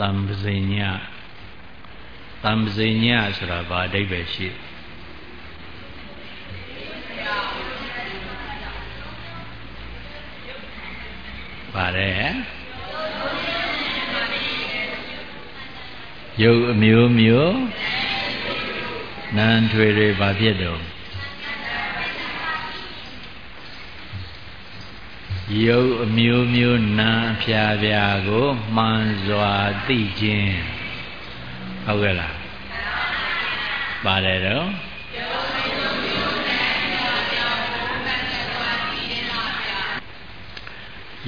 တံပဇိညတံပဇိညဆိုတာဘာအဓိပ္ပာယ်ရှိပါတယ်ရုပ်အမျိုးမျိုးနံထွေတွေဘာဖြစ်တော့ ရုပ်အမျိုးမျိုးနာအဖျားဖျားကိုမှန်စွာသိခြင်းဟုတ်ကဲ့လားပါတယ်တော့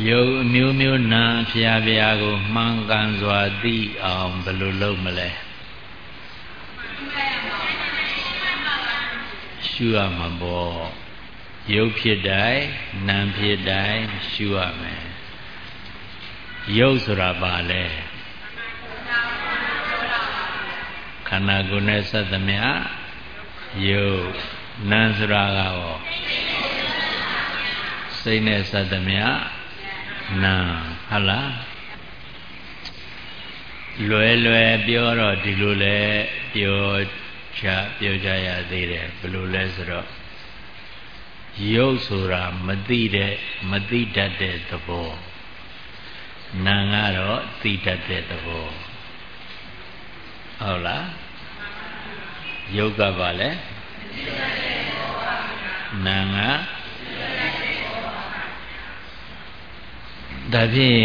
ယုတ်အမျိုးမျိုးနာဖျားဖျားကိုမှန်ကန်စွာသိအောင်ဘယ်လိုလုပ်မလဲရှုရမှာပေါ့ ရုပ်ဖြစ်တိုင်းနာမ်ဖြစ်တိုင်းရှုရမယ်ရုပ်ဆိုတာပါလဲခန္ဓာကိုယ်နဲ့စသမျှရုပ်နာမ်ဆိုတာကရောစိတ်နဲ့စသမျှနာဟုတ်လားလွယ်လွယ်ပြောတော့ဒီလိုလဲပြောချပြောကြရသေးတယ်ဘယ်လိုလဲဆိုတော့ ရုပ်ဆိုတာမသိတဲ့မသိတတ်တဲ့သဘောနာကတော့သိတတ်တဲ့သဘောဟုတ်လားရုပ်ကပါလဲနာကဒါဖြင့်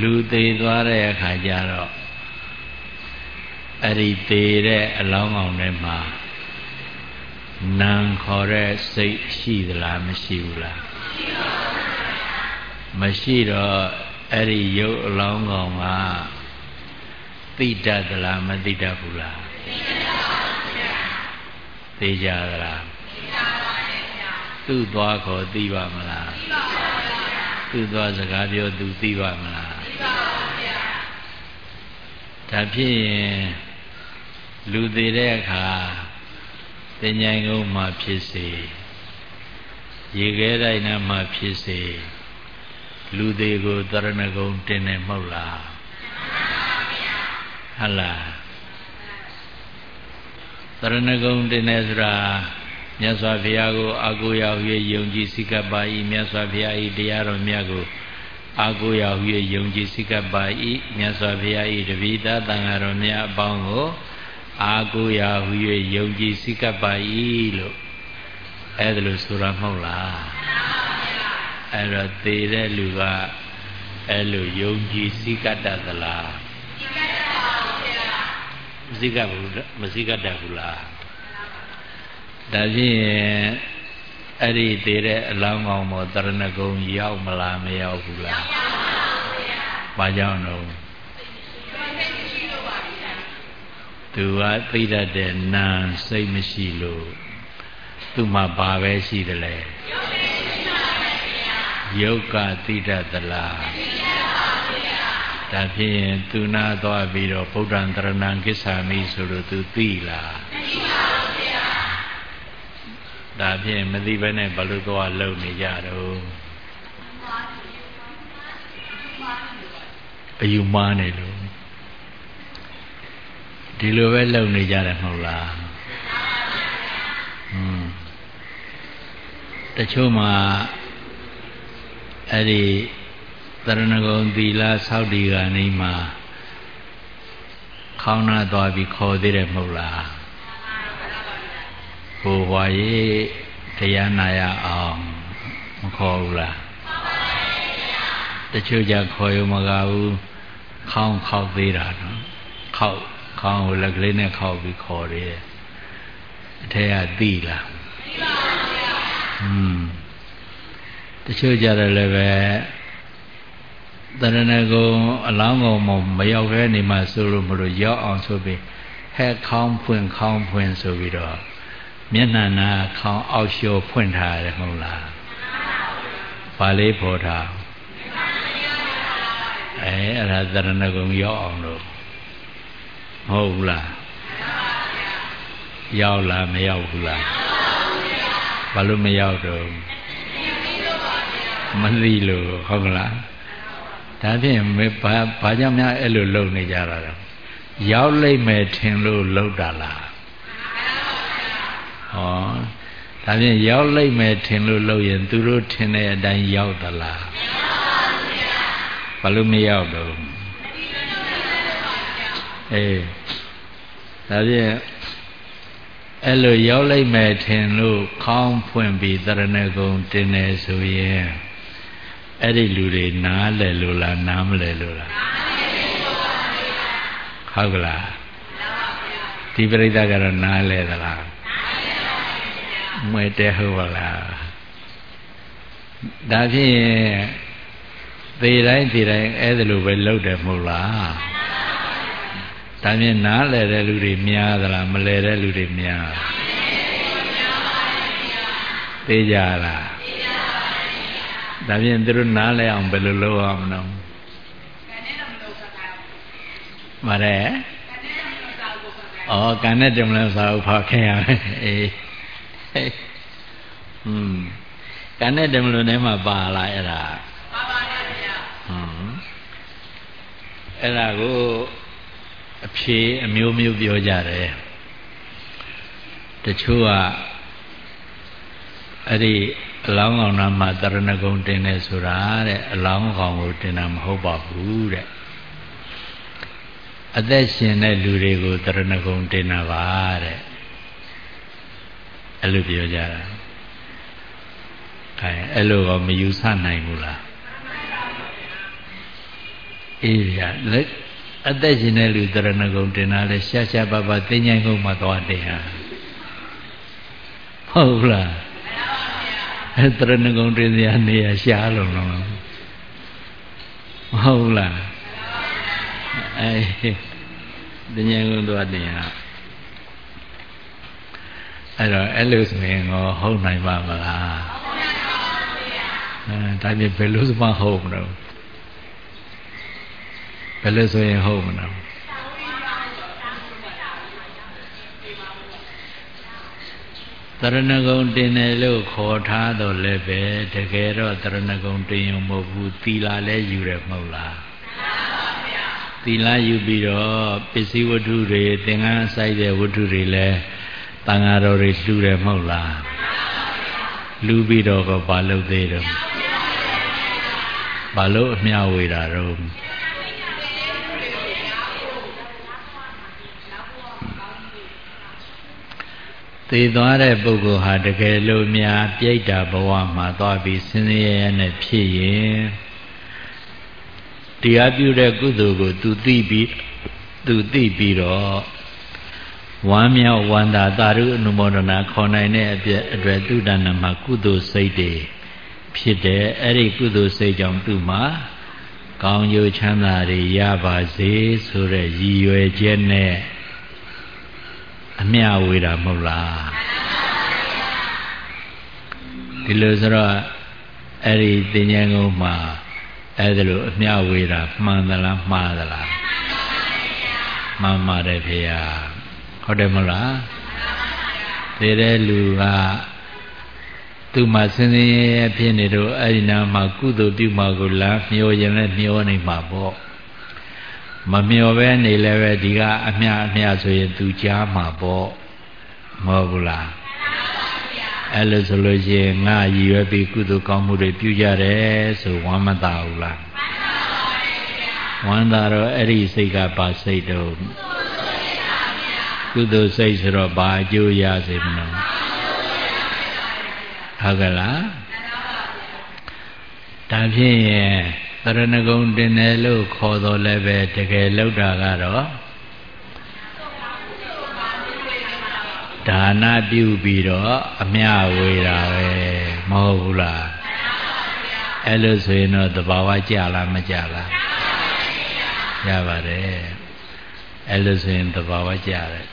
လူသေးသွားတဲ့အခါကျတော့အဲ့ဒီသေးတဲ့အလောင်းကောင်ထဲမှာ နံခေါ်တဲ့စိတ်ရှိသလားမရှိဘူးလားမရှိတော့အဲ့ဒီရုပ်အလောင်းကောင်ကသိတတ်သလားမသိတတ်ဘူးလားသိကြသလားသူ့သွားခေါ်သိပါမလားသူ့သွားစကားပြောသူသိပါမလားသိပါပါဗျာဒါဖြစ်ရင်လူသေးတဲ့အခါ တင်ញိုင်ကုန်းမှာဖြစ်စေရေခဲတိုင်းနာမှာဖြစ်စေလူသေးကိုတရဏဂုံတင်နေမဟုတ်လားဟလားတရဏဂုံတင်နေဆိုတာမြတ်စွာဘုရားကိုအာကိုရာဟုယုံကြည်စိကပ်ပါ၏မြတ်စွာဘုရား၏တရားတော်မြတ်ကိုအာကိုရာဟုယုံကြည်စိကပ်ပါ၏မြတ်စွာဘုရား၏တပိသသံဃာတော်များအပေါင်းကို အာကိုရာဟု၍ယုံကြည်စိကပ်ပါ၏လို့အဲ့ဒါလို့ဆိုတာမဟုတ်လားအဲ့တော့သေတဲ့လူကအဲ့လိုယုံကြည်စိကတ်တတ်သလားစိကတ်ဘူးမစိကတ်တတ်ဘူးလားဒါဖြင့်အဲ့ဒီသေးတဲ့အလောင်းကောင်မောတရဏဂုံရောက်မလားမရောက်ဘူးလားရောက်ပါဘူးဗျာဘာကြောင့်တော့ သူကသိတတ်တဲ့နာစိတ်မရှိလို့သူ့မှာဘာပဲရှိတယ်လဲယုတ်ကသိတတ်သလားဒါဖြင့်သူနာသွားပြီးတော့ဗုဒ္ဓံတရဏံကိစ္ဆာမိဆိုလို့သူသိလားသိပါဘူးဗျာဒါဖြင့်မသိဘဲနဲ့ဘလို့သွားလုံနေကြတော့အယူမားနေလို့ ဒီလိုပဲလုပ်နေကြတယ်မဟုတ်လားอืมတချို့မှာအဲ့ဒီတရဏဂုံသီလဆောက်တည်ကနေမှာခေါင်းနာသွားပြီးခေါ်သေးတယ်မဟုတ်လားဟိုဘွာရေးတရားနာရအောင်မခေါ်ဘူးလားတချို့ကြခေါ်ရမကဘူးခေါင်းခောက်သေးတာနော်ခောက် ခေါင်းကိုလက်ကလေးနဲ့ခောက်ပြီးခေါ်တယ်အထက်ကသိလားသိပါဘူးဗျာอืมတချို့ကြတယ်လည်းပဲတရဏဂုံအလောင်းကောင်မရောက်ခဲနေမှဆိုလို့မလို့ရောက်အောင်ဆိုပြီးဟဲခေါင်းဖွင့်ခေါင်းဖွင့်ဆိုပြီးတော့မျက်နှာနာခေါင်းအောက်လျှော်ဖွင့်ထားရတယ်မဟုတ်လားဘာလေးပေါ်ထားအဲအဲ့ဒါတရဏဂုံရောက်အောင်လို့ ဟုတ်ဘူးလားရောက်လားမရောက်ဘူးလားဘာလို့မရောက်တော့မသိလို့ဟုတ်ကလားဒါဖြင့်ဘာဘာကြောင့်များအဲ့လိုလုပ်နေကြတာလဲရောက်လိမ့်မယ်ထင်လို့လုပ်တာလားဟောဒါဖြင့်ရောက်လိမ့်မယ်ထင်လို့လုပ်ရင်သူတို့ထင်တဲ့အတိုင်းရောက်သလားမရောက်ပါဘူးဗျာဘာလို့မရောက်တော့ အေးဒါဖြင့်အဲ့လိုရောက်လိုက်မယ်ထင်လို့ခေါင်းဖွင့်ပြီးတရဏဂုံတင်နေဆိုရင်အဲ့ဒီလူတွေနားလဲလို့လားနားမလဲလို့လားဟုတ်ကလားဒီပြိဿကတော့နားလဲသလားမွေတဲဟုတ်ပါလားဒါဖြင့်သေတိုင်းသေတိုင်းအဲ့ဒါလိုပဲလုပ်တယ်မဟုတ်လား ဒါဖြင့်နားလဲတဲ့လူတွေများသလားမလဲတဲ့လူတွေများသိကြလားဒါဖြင့်သူတို့နားလဲအောင်ဘယ်လိုလုပ်အောင်မလို့မရဲဩကံနဲ့တမလို့စာဥဖောက်ခင်ရမယ်အေးဟွန်းကံနဲ့တမလို့ထဲမှာပါလာအဲ့ဒါပါပါပါဗျာဟွန်းအဲ့ဒါကို အဖြေအမျိုးမျိုးပြောကြတယ်တချို့ကအဲ့ဒီအလောင်းကောင်နာမှာတရဏဂုံတင်တယ်ဆိုတာတဲ့အလောင်းကောင်ကိုတင်တာမဟုတ်ပါဘူးတဲ့အသက်ရှင်တဲ့လူတွေကိုတရဏဂုံတင်တာပါတဲ့အဲ့လိုပြောကြတာအဲအဲ့လိုကမယူဆနိုင်ဘူးလားအေးရလက် အသက်ရှင်တဲ့လူတရဏဂုံတင်တာလဲရှာရှာပါပါသိဉ္ဇိုင်းကုန်မှသွားတင်ဟာဟုတ်လားအဲတရဏဂုံတင်စရာနေရရှာလုံးလုံးဟုတ်လားအဲသိဉ္ဇိုင်းကုန်သွားတင်ဟာအဲ့တော့အဲ့လိုဆိုရင်တော့ဟုတ်နိုင်ပါမလားဟုတ်ပါဘူးဗျာအဲဒါပြင်ဘယ်လိုမှဟုတ်မလို့ ဘယ်လိုဆိုရင်ဟုတ်မလားတရဏဂုံတင်တယ်လို့ခေါ်ထားတော့လည်းပဲတကယ်တော့တရဏဂုံတင်ရုံမဟုတ်ဘူးသီလာလည်းယူရမဟုတ်လားသီလာယူပြီးတော့ပစ္စည်းဝတ္ထုတွေသင်္ကန်းဆိုင်တဲ့ဝတ္ထုတွေလည်းတန်ဃာတော်တွေလှူတယ်မဟုတ်လားလှူပြီးတော့ကဘာလုပ်သေးတော့ဘာလို့အမျှဝေတာတော့ သေသွားတဲ့ပုဂ္ဂိုလ်ဟာတကယ်လို့များပြိတ္တာဘဝမှာသွားပြီးဆင်းရဲရနဲ့ဖြစ်ရင်တရားပြုတဲ့ကုသိုလ်ကို သူသိပြီးသူသိပြီးတော့ဝမ်းမြောက်ဝမ်းသာသာရုအနုမောဒနာခေါ်နိုင်တဲ့အပြည့်အတွက်သူတဏ္ဍမှာကုသိုလ်စိတ်တွေဖြစ်တယ်အဲ့ဒီကုသိုလ်စိတ်ကြောင့်သူမှာကောင်းကျိုးချမ်းသာတွေရပါစေဆိုတဲ့ရည်ရွယ်ချက်နဲ့ အမျှဝေတာမဟုတ်လားဒီလိုဆိုတော့အဲ့ဒီတင်ញံကုန်းမှာအဲ့ဒါလိုအမျှဝေတာမှန်သလားမှားသလားမှန်ပါတယ်ဖေယဟုတ်တယ်မဟုတ်လားသေတဲ့လူကသူ့မှာစင်စင်ရဲရဲဖြစ်နေတော့အဲ့ဒီနာမှာကုသိုလ်ပြုမှာကိုလားမျောရင်လည်းမျောနေမှာပေါ့ မမျောပဲနေလည်းပဲဒီကအမျှအမျှဆိုရင်သူကြားမှာပေါ့မဟုတ်ဘူးလားအဲ့လိုဆိုလို့ရှိရင်ငါရည်ရွယ်ပြီးကုသိုလ်ကောင်းမှုတွေပြုကြတယ်ဆိုဝမ်းမသာဘူးလားဝမ်းသာတော့အဲ့ဒီစိတ်ကပါစိတ်တော့ကုသိုလ်စိတ်ဆိုတော့ဘာအကျိုးရစေမလို့ဟုတ်ကဲ့လား ဒါဖြင့်သရဏဂုံတင်တယ်လို့ခေါ်တော်လည်းပဲတကယ်လောက်တာကတော့ဒါနပြုပြီးတော့အမျှဝေတာပဲမဟုတ်ဘူးလားအဲ့လိုဆိုရင်တော့တဘာဝကြလားမကြလားရပါတယ်အဲ့လိုဆိုရင်တဘာဝကြတယ်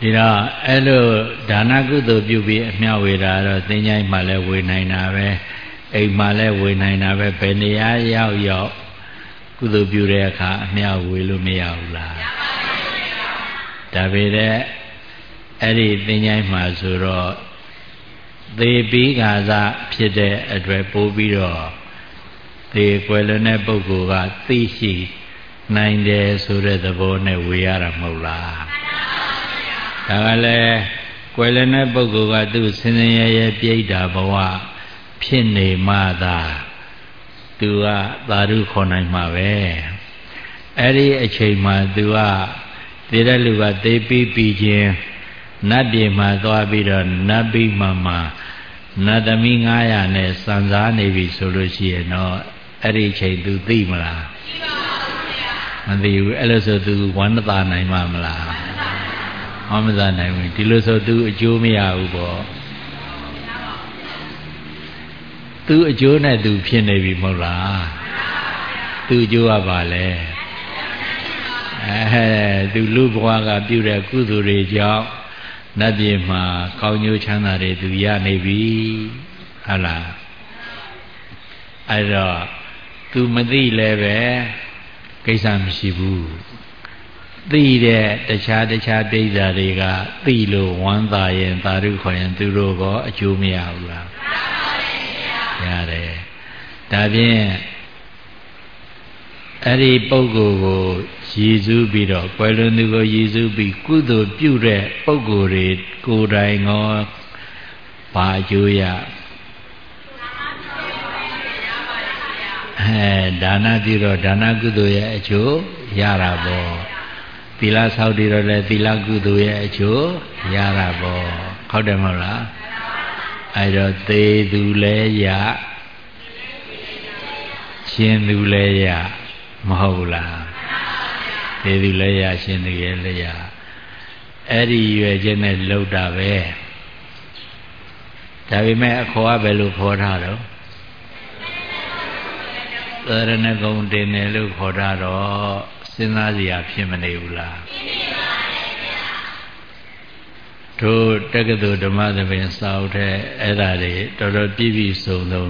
ဒီတော့အဲ့လိုဒါနကုသိုလ်ပြုပြီးအမျှဝေတာတော့သင်္ချိုင်းမှလည်းဝေနိုင်တာပဲ အိမ်မှာလည်းဝေနိုင်တာပဲဘယ်နေရာရောက်ရောက်ကုသိုလ်ပြုတဲ့အခါအမျှဝေလို့မရဘူးလားဒါပေမဲ့အဲ့ဒီသင်္ချိုင်းမှာဆိုတော့သေပြီးခါစားဖြစ်တဲ့အတွက်ပိုးပြီးတော့သေကွယ်လွန်တဲ့ပုဂ္ဂိုလ်ကသိရှိနိုင်တယ်ဆိုတဲ့သဘောနဲ့ဝေရတာမဟုတ်လားဒါကလည်းကွယ်လွန်တဲ့ပုဂ္ဂိုလ်ကသူ့စင်စင်ရဲရဲပြိတ္တာဘဝ ဖြစ်နေမှသာသူကသာဓုခေါ်နိုင်မှာပဲအဲ့ဒီအချိန်မှာသူကသေတဲ့လူကသေပြီးပြီးချင်းနတ်ပြည်မှာသွားပြီးတော့နတ်ပြီးမှမှနတ်သမီး900နဲ့စံစားနေပြီဆိုလို့ရှိရင်တော့အဲ့ဒီချိန်သူသိမလားသိပါဘူးဗျာမသိဘူးအဲ့လိုဆိုသူဝမ်းသာနိုင်မှာမလားဝမ်းမသာနိုင်ဘူးဒီလိုဆိုသူအကျိုးမရဘူးပေါ့ သူအကျိုးနဲ့သူဖြစ်နေပြီမဟုတ်လားသူအကျိုးကပါလဲအဲသူလူဘဝကပြုတဲ့ကုသိုလ်တွေကြောင့်နတ်ပြည်မှာကောင်းကျိုးချမ်းသာတွေသူရနေပြီဟုတ်လားအဲ့တော့သူမသိလည်းပဲကိစ္စမရှိဘူးသိတဲ့တခြားတခြားပြိဿတွေကသိလို့ဝမ်းသာရင်သာဓုခေါ်ရင်သူတို့ကအကျိုးမရဘူးလားရ တယ်ဒါဖြင့်အဲ့ဒီပုဂ္ဂိုလ်ကိုရည်စူးပြီးတော့ကွယ်လွန်သူကိုရည်စူးပြီးကုသိုလ်ပြုတဲ့ပုဂ္ဂိုလ်တွေကိုယ်တိုင်ရောဘာအကျိုးရအဲဒါနပြုတော့ဒါနကုသိုလ်ရဲ့အကျိုးရတာပေါ့သီလဆောက်တည်တော့လည်းသီလကုသိုလ်ရဲ့အကျိုးရတာပေါ့ဟုတ်တယ်မဟုတ်လား အဲတော့သေသူလည်းရရှင်သူလည်းရမဟုတ်လားသေသူလည်းရရှင်သူရဲ့လည်းရအဲ့ဒီရွယ်ချက်နဲ့လှုပ်တာပဲဒါပေမဲ့အခေါ်ကဘယ်လိုခေါ်ထားတော့သရဏဂုံတင်တယ်လို့ခေါ်တာတော့စဉ်းစားစရာဖြစ်မနေဘူးလားဖြစ်ပါ တို့တက္ကသိုလ်ဓမ္မသဘင်စာအုပ်ထဲအဲ့ဒါတွေတော်တော်ပြည့်ပြည့်စုံစုံ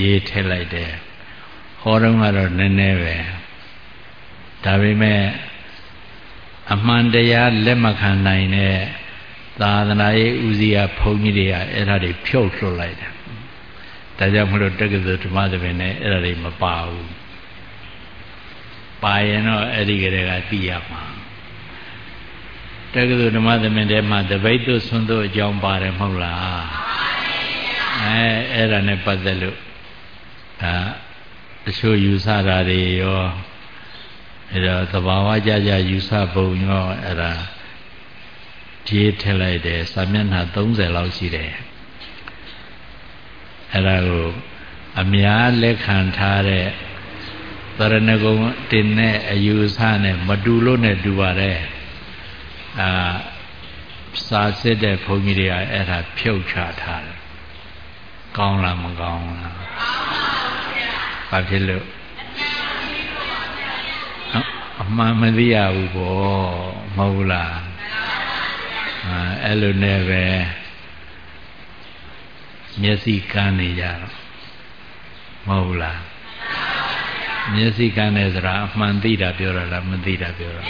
ရေးထည့်လိုက်တယ်ဟောတော့ကတော့နည်းနည်းပဲဒါပေမဲ့အမှန်တရားလက်မခံနိုင်တဲ့သာသနာရေးဦးစီးအဖုန်ကြီးတွေကအဲ့ဒါတွေဖြုတ်လွှတ်လိုက်တယ်ဒါကြောင့်မလို့တက္ကသိုလ်ဓမ္မသဘင်နဲ့အဲ့ဒါတွေမပါဘူးပါရင်တော့အဲ့ဒီကလေးကသိရမှာ တက္ကသိုလ်ဓမ္မသမင်ထဲမှာတပိတ်တို့ဆွန်းတို့အကြောင်းပါတယ်မဟုတ်လားအဲအဲ့ဒါနဲ့ပတ်သက်လို့ဒါတချို့ယူဆတာတွေရောအဲ့တော့သဘာဝကြကြယူဆပုံရောအဲ့ဒါကြေးထည့်လိုက်တယ်စာမျက်နှာ30လောက်ရှိတယ်အဲ့ဒါကိုအများလက်ခံထားတဲ့သရဏဂုံတင်တဲ့အယူဆနဲ့မတူလို့နဲ့တူပါတယ် အာစာစစ်တဲ့ဘုန်းကြီးတွေကအဲ့ဒါဖြုတ်ချထားတယ်ကောင်းလားမကောင်းလားကောင်းပါဗျာဘာဖြစ်လို့အမှန်မသိရဘူးပေါ့မဟုတ်လားအဲအဲ့လိုနဲ့ပဲမျက်စိကန်းနေကြတော့မဟုတ်လားမျက်စိကန်းနေစရာအမှန်သိတာပြောတာလားမသိတာပြောတာ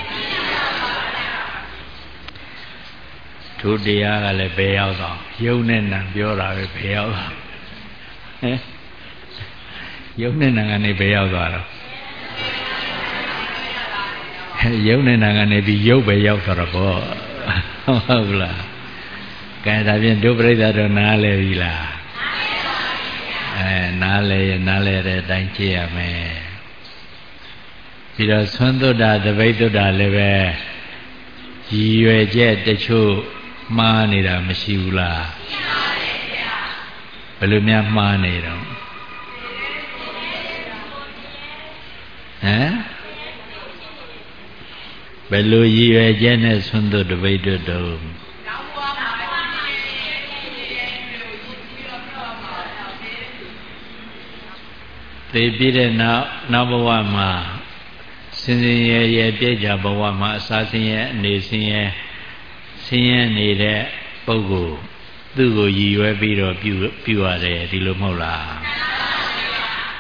ဒုတရားကလည်းဘယ်ရောက်တော့ယုံနဲ့နံပြောတာပဲဘယ်ရောက်တော့ဟဲ့ယုံနဲ့နံကနေဘယ်ရောက်သွားတော့ယုံနဲ့နံကနေပြီးယုတ်ပဲရောက်သွားတော့ဘောဟုတ်လားကဲဒါဖြင့်ဒုပရိသတ်တော့နားလဲပြီလားအဲနားလဲရနားလဲတဲ့အတိုင်းကြည့်ရမယ်ပြီးတော့သွန်းသွတ်တာတပိတ်သွတ်တာလည်းပဲရည်ရွယ်ချက်တချို့ မှားနေတာမရှိဘူးလားရှိပါတယ်ဗျာဘယ်လိုများမှားနေတော့ဟမ်ဘယ်လိုရည်ရွယ်ချက်နဲ့ဆွမ်းတို့တပိတ်တို့တော့သေပြည့်တဲ့နောက်နောက်ဘဝမှာစင်စင်ရရပြည့်ကြဘဝမှာအစာစင်ရအနေစင်ရ ဆင်းရဲနေတဲ့ပုဂ္ဂိုလ်သူ့ကိုရည်ရွယ်ပြီးတော့ပြုပြုရတယ်ဒီလိုမဟုတ်လား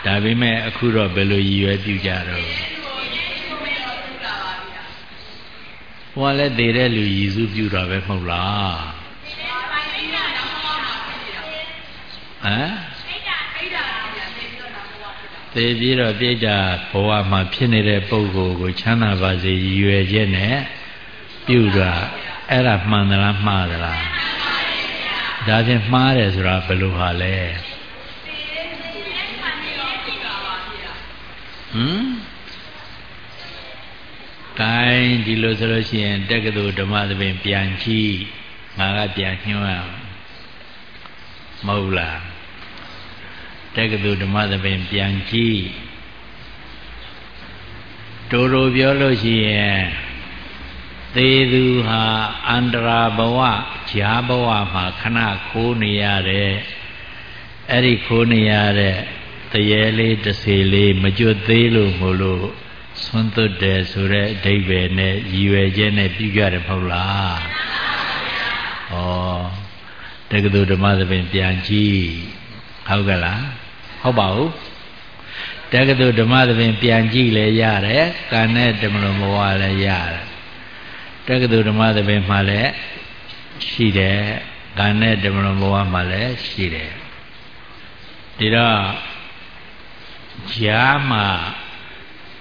ဒါပေမဲ့အခုတော့ဘယ်လိုရည်ရွယ်ပြုကြတော့ဟိုကလည်းတည်တဲ့လူရည်စုပြုတာပဲမဟုတ်လားဟမ်သေပြီးတော့ပြိတ္တာဘဝမှာဖြစ်နေတဲ့ပုဂ္ဂိုလ်ကိုချမ်းသာပါစေရည်ရွယ်ချက်နဲ့ပြုတာ အဲ့ဒါမှန်သလားမှားသလားဒါဖြင့်မှားတယ်ဆိုတာဘယ်လိုဟာလဲဟမ်တိုင်းဒီလိုဆိုလို့ရှိရင်တက္ကသိုလ်ဓမ္မသဘင်ပြန်ကြည့်ငါကပြန်ညွှန်းရမဟုတ်လားတက္ကသိုလ်ဓမ္မသဘင်ပြန်ကြည့်တိုးတိုးပြောလို့ရှိရင် သေသူဟာအန္တရာဘဝဈာဘဝမှာခဏခိုးနေရတဲ့အဲ့ဒီခိုးနေရတဲ့တရေလေးတစ်စီလေးမကျွတ်သေးလို့မို့လို့ဆွန်းသွတ်တယ်ဆိုတဲ့အဓိပ္ပာယ်နဲ့ရည်ရွယ်ချက်နဲ့ပြုကြတယ်မဟုတ်လားဩတက္ကသိုလ်ဓမ္မသဘင်ပြန်ကြည့်ဟုတ်ကလားဟုတ်ပါဘူးတက္ကသိုလ်ဓမ္မသဘင်ပြန်ကြည့်လဲရတယ်ကံနဲ့ဓမ္မလိုဘဝလည်းရတယ် တက္ကသိုလ်ဓမ္မသဘင်မှာလည်းရှိတယ်ကံနဲ့ဓမ္မလိုဘဝမှာလည်းရှိတယ်ဒီတော့ဈာမှာ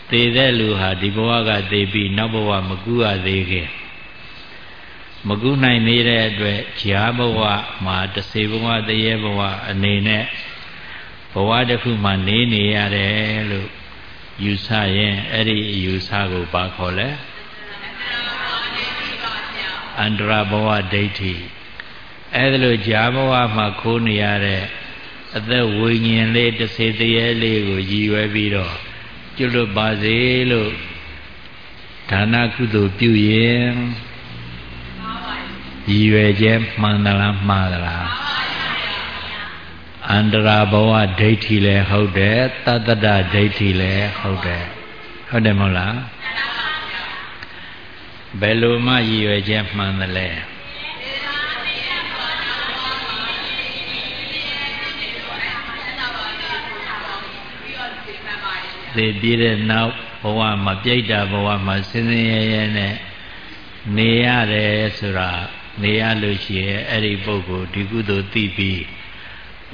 သေတဲ့လူဟာဒီဘဝကသေပြီးနောက်ဘဝမကူရသေးခင်မကူနိုင်သေးတဲ့အတွက်ဈာဘဝမှာတစေဘဝတရေဘဝအနေနဲ့ဘဝတစ်ခုမှနေနေရတယ်လို့ယူဆရင်အဲ့ဒီအယူဆကိုပါခေါ်လဲ အန္တရာဘဝဒိဋ္ဌိအဲ့ဒါလို့ဈာဘဝမှာခိုးနေရတဲ့အသက်ဝိညာဉ်လေးတစ်စေတရေလေးကိုရည်ရွယ်ပြီးတော့ကျွလွတ်ပါစေလို့ဒါနကုသိုလ်ပြုရင်ရည်ရွယ်ခြင်းမှန်သလားမှားသလားအန္တရာဘဝဒိဋ္ဌိလည်းဟုတ်တယ်တတ္တဒဒိဋ္ဌိလည်းဟုတ်တယ်ဟုတ်တယ်မဟုတ်လား ဘယ်လိုမှရည်ရွယ်ခြင်းမှန်သလဲသေပြည့်တဲ့နောက်ဘဝမှာပြိတ္တာဘဝမှာစင်စင်ရဲရဲနဲ့နေရတယ်ဆိုတာနေရလို့ရှိရင်အဲ့ဒီပုဂ္ဂိုလ်ဒီကုသိုလ်သိပြီး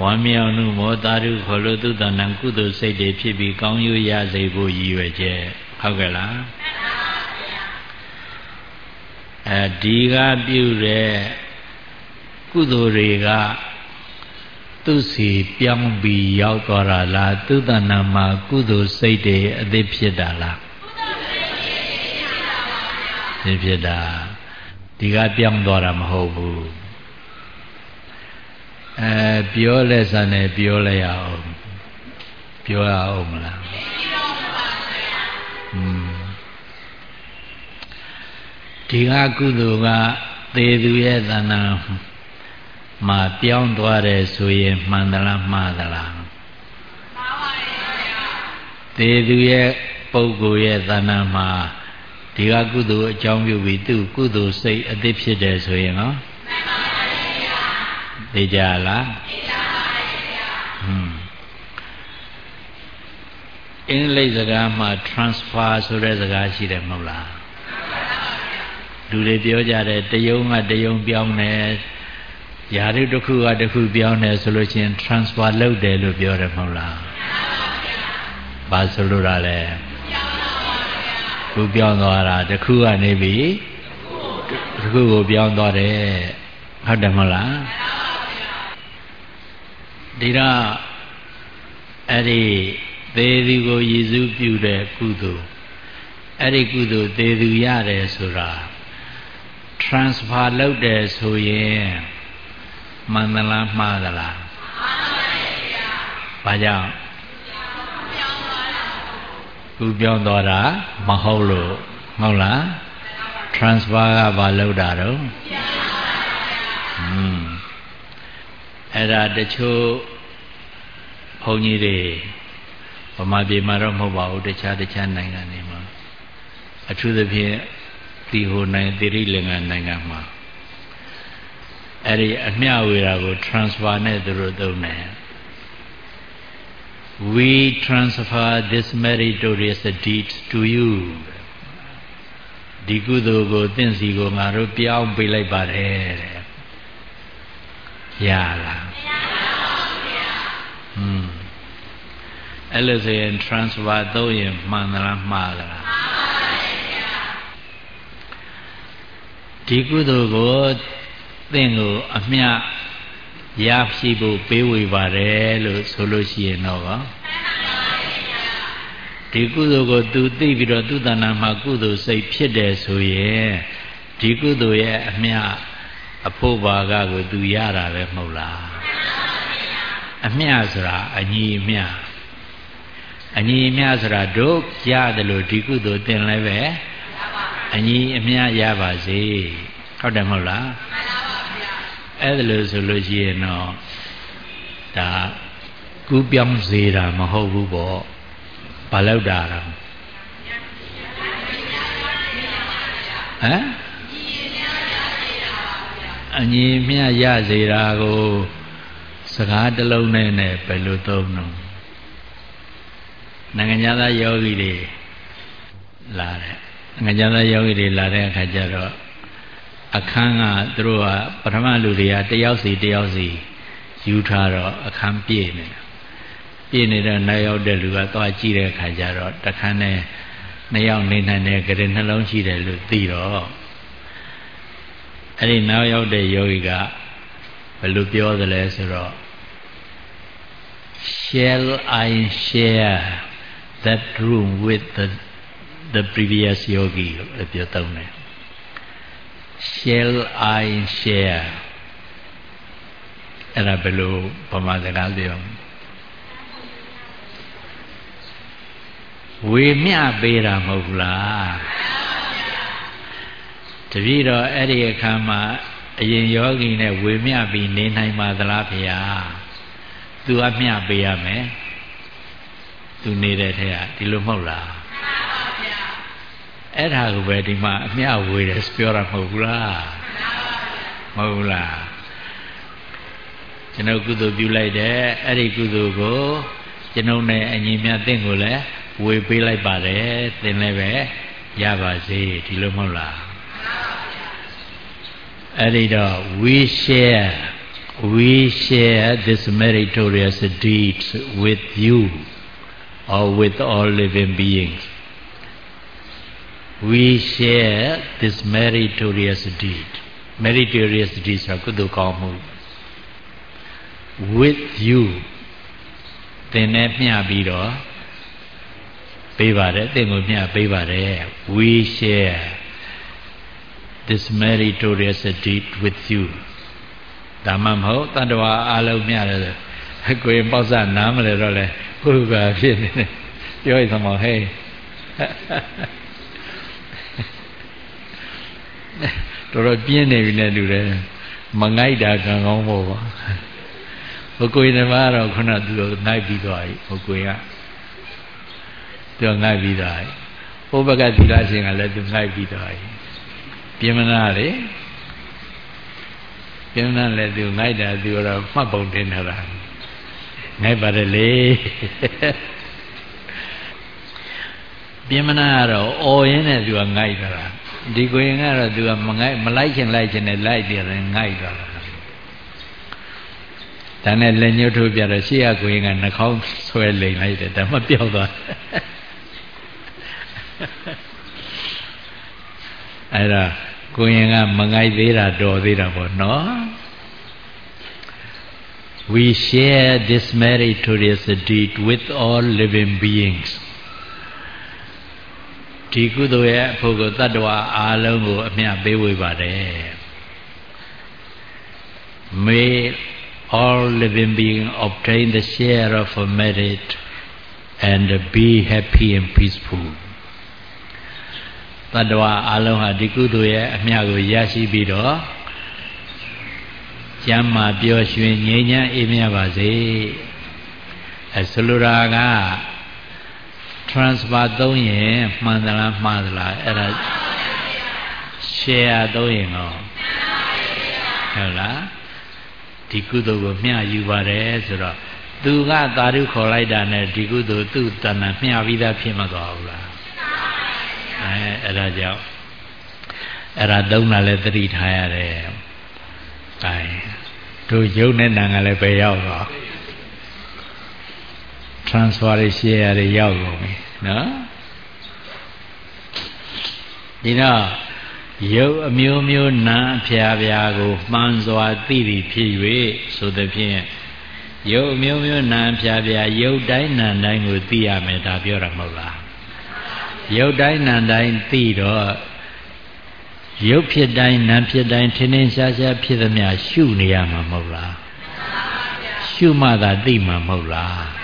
ဝမ်းမြောက်မှုမောတာရုခေါ်လို့သူတဏ္ဍကုသိုလ်စိတ်တွေဖြစ်ပြီးကောင်းကျိုးရစေဖို့ရည်ရွယ်ချက်ဟုတ်ကဲ့လား အဲဒီကပြုတဲ့ကုသိုလ်တွေကသူစီပြောင်းပြီးရောက်သွားတာလားသူတဏ္ဍမှာကုသိုလ်စိတ်တွေအသိဖြစ်တာလားသိဖြစ်တာဒီကပြောင်းသွားတာမဟုတ်ဘူးအဲပြောလဲစနဲ့ပြောလဲရအောင်ပြောရအောင်မလားอืม ဒီကကုသိုလ်ကသေသူရဲ့သဏ္ဍာန်မှာပြောင်းသွားတယ်ဆိုရင်မှန်သလားမှားသလားမှားပါရဲ့သေသူရဲ့ပုဂ္ဂိုလ်ရဲ့သဏ္ဍာန်မှာဒီကကုသိုလ်အကြောင်းပြုပြီးသူကုသိုလ်စိတ်အသိဖြစ်တယ်ဆိုရင်ဟောမှန်ပါပါဗျာသိကြလားသိကြပါဗျာဟွန်းအင်္ဂလိပ်စကားမှာ transfer ဆိုတဲ့စကားရှိတယ်မဟုတ်လား လူတွေပြောကြတယ်တယုံကတယုံပြောင်းတယ်ယာရုတစ်ခုကတစ်ခုပြောင်းတယ်ဆိုလို့ချင်း transfer လုပ်တယ်လို့ပြောတယ်မဟုတ်လားဘာဆိုလို့ရလဲခုပြောင်းသွားတာတစ်ခုကနေပြီတစ်ခုကိုပြောင်းသွားတယ်ဟုတ်တယ်မဟုတ်လားဒီတော့အဲ့ဒီသေသူကိုရည်စူးပြုတဲ့ကုသိုလ်အဲ့ဒီကုသိုလ်သေသူရတယ်ဆိုတာ transfer လုပ်တယ်ဆိုရင်မှန်သလားမှားသလားမှန်ပါဗျာဘာကြောင့်ခုပြောင်းသွားတာမဟုတ်လို့ဟုတ်လား transfer ကဘာလုပ်တာတော့อืมအဲ့ဒါတချို့ဘုန်းကြီးတွေဗမာပြည်မှာတော့မဟုတ်ပါဘူးတခြားတခြားနိုင်ငံတွေမှာအထူးသဖြင့် ဒီဟိုနိုင်တိရိလင်္ကာနိုင်ငံမှာအဲ့ဒီအမျှဝေတာကို transfer နဲ့သူတို့သုံးတယ် we transfer this meritorious deed to you ဒီကုသိုလ်ကိုသင်စီကိုငါတို့ပြောင်းပေးလိုက်ပါတယ်တဲ့ရလားမရပါဘူးဗျာဟွန်းအဲ့လိုဆိုရင် transfer သုံးရင်မှန်သလားမှားသလားမှန်ပါ ဒီကုသိုလ်ကိုသင်ကိုအမျှရရှိဖို့ပေးဝေပါတယ်လို့ဆိုလို့ရှိရင်တော့ပါဒီကုသိုလ်ကိုသူသိပြီးတော့သူတဏ္ဍာမှာကုသိုလ်စိတ်ဖြစ်တယ်ဆိုရင်ဒီကုသိုလ်ရဲ့အမျှအဖို့ဘာကကိုသူရတာပဲမဟုတ်လားအမျှဆိုတာအညီအမျှအညီအမျှဆိုတာတို့ရတယ်လို့ဒီကုသိုလ်သင်လည်းပဲ အညီအမျှရပါစေဟုတ်တယ်မဟုတ်လားအဲ့ဒါလို့ဆိုလို့ရှိရင်တော့ဒါကူးပြောင်းစေတာမဟုတ်ဘူးပေါ့ဘာလောက်တာတော့ဟမ်အညီမြရစေတာကိုစကားတစ်လုံးနဲ့နဲ့ဘယ်လိုသုံးတော့နိုင်ငံသားယောဂီတွေလာတယ် နိုင်ငံသားယောဂီတွေလာတဲ့အခါကျတော့အခန်းကသူတို့ကပထမလူတွေကတယောက်စီတယောက်စီယူထားတော့အခန်းပြည့်နေတယ်ပြည့်နေတဲ့နောက်ရောက်တဲ့လူကသွားကြည့်တဲ့အခါကျတော့တခန်းနဲ့နှစ်ယောက်နေနိုင်တဲ့ကြတဲ့နှလုံးရှိတယ်လို့သိတော့အဲ့ဒီနောက်ရောက်တဲ့ယောဂီကဘယ်လိုပြောသလဲဆိုတော့ shall i share that room with the the previous yogi လို့ပြောတော့တယ် shall i share အဲ့ဒါဘယ်လိုပမာစကားပြောဝေမျှပေးတာမဟုတ်ဘူးလားတပည့်တော်အဲ့ဒီအခါမှာအရင်ယောဂီနဲ့ဝေမျှပြီးနေနိုင်ပါသလားဖေဟာသူအမျှပေးရမယ်သူနေတဲ့ထက်ကဒီလိုမဟုတ်လား အဲ့ဒါကိုပဲဒီမှာအမျှဝေတယ်ပြောတာမဟုတ်ဘူးလားမဟုတ်ဘူးလားကျွန်တော်ကုသိုလ်ပြုလိုက်တယ်အဲ့ဒီကုသိုလ်ကိုကျွန်ုပ်နဲ့အညီမြတ်တင့်ကိုလည်းဝေပေးလိုက်ပါတယ်သင်လည်းပဲရပါစေဒီလိုမဟုတ်လားအဲ့ဒီတော့ we share we share this meritorious deeds with you or with all living beings we share this meritorious deed meritorious deed ဆိုကုသိုလ်ကောင်းမှု with you သင်နဲ့မျှပြီးတော့ပေးပါတယ်သင်ကိုမျှပေးပါတယ် we share this meritorious deed with you ဒါမှမဟုတ်တတ္တဝါအလုံးမျှတယ်ကိုရင်ပေါ့စနားမလဲတော့လေဟုတ်ပါဖြစ်နေတယ်ပြောရသမောဟဲ့ တော်တော်ပြင်းနေပြီနဲ့တူတယ်မငိုက်တာကံကောင်းဖို့ပါဘုကိုရင်ဓမ္မကတော့ခုနသူ့ကိုငိုက်ပြီးသွားပြီဘုကိုရင်ကသူငိုက်ပြီးသားဟိုဘက်ကသီလရှင်ကလည်းသူငိုက်ပြီးသားပြင်မနာလေပြင်မနာလည်းသူငိုက်တာသူတော့မှတ်ပုံတင်ထားတာငိုက်ပါတယ်လေပြင်မနာကတော့အော်ရင်းနဲ့သူကငိုက်တာ ဒီကိုရင်ကတော့သူကမငိုက်မလိုက်ချင်လိုက်ချင်နဲ့လိုက်တယ်ငိုက်တာဒါနဲ့လက်ညှိုးထိုးပြတော့ရှေ့ကကိုရင်ကနှာခေါင်းဆွဲလိမ်လိုက်တယ်ဒါမှပြောက်သွားအဲ့ဒါကိုရင်ကမငိုက်သေးတာတော်သေးတာပေါ့နော် we share this meritorious deed with all living beings ဒီကုသိုလ်ရဲ့အဖို့ကိုတတ္တဝါအားလုံးကိုအမျှပေးဝေပါတယ် may all living beings obtain the share of merit and be happy and peaceful တတ္တဝါအလုံးဟာဒီကုသိုလ်ရဲ့အမျှကိုရရှိပြီးတော့ကျမ်းမာပျော်ရွှင်ငြိမ်းချမ်းအေးမြပါစေအဲဆိုလိုတာက transfer သုံးရင်မှန်သလားမှားသလားအဲ့ဒါ share သုံးရင်တော့ဟုတ်လားဒီကုသိုလ်ကိုမျှယူပါတယ်ဆိုတော့သူကသာဓုခေါ်လိုက်တာနဲ့ဒီကုသိုလ်သူ့တဏ္ဍမျှပြီးသားဖြစ်မသွားဘူးလားအဲအဲ့ဒါကြောင့်အဲ့ဒါသုံးတာလည်းသတိထားရတယ်။အဲတို့ယုံနဲ့နာကလည်းပဲရောက်တော့ transfer တွေ share တွေရောက်ကုန်ပြီနော်ဒီတော့ရုပ်အမျိုးမျိုးနာအဖျားဖျားကိုမှန်စွာသိပြီးဖြစ်၍ဆိုသဖြင့်ရုပ်အမျိုးမျိုးနာအဖျားဖျားရုပ်တိုင်းနာတိုင်းကိုသိရမယ်ဒါပြောတာမဟုတ်လားရုပ်တိုင်းနာတိုင်းသိတော့ရုပ်ဖြစ်တိုင်းနာဖြစ်တိုင်းထင်းထင်းရှားရှားဖြစ်သမျှရှုနေရမှာမဟုတ်လားရှုမှသာသိမှာမဟုတ်လား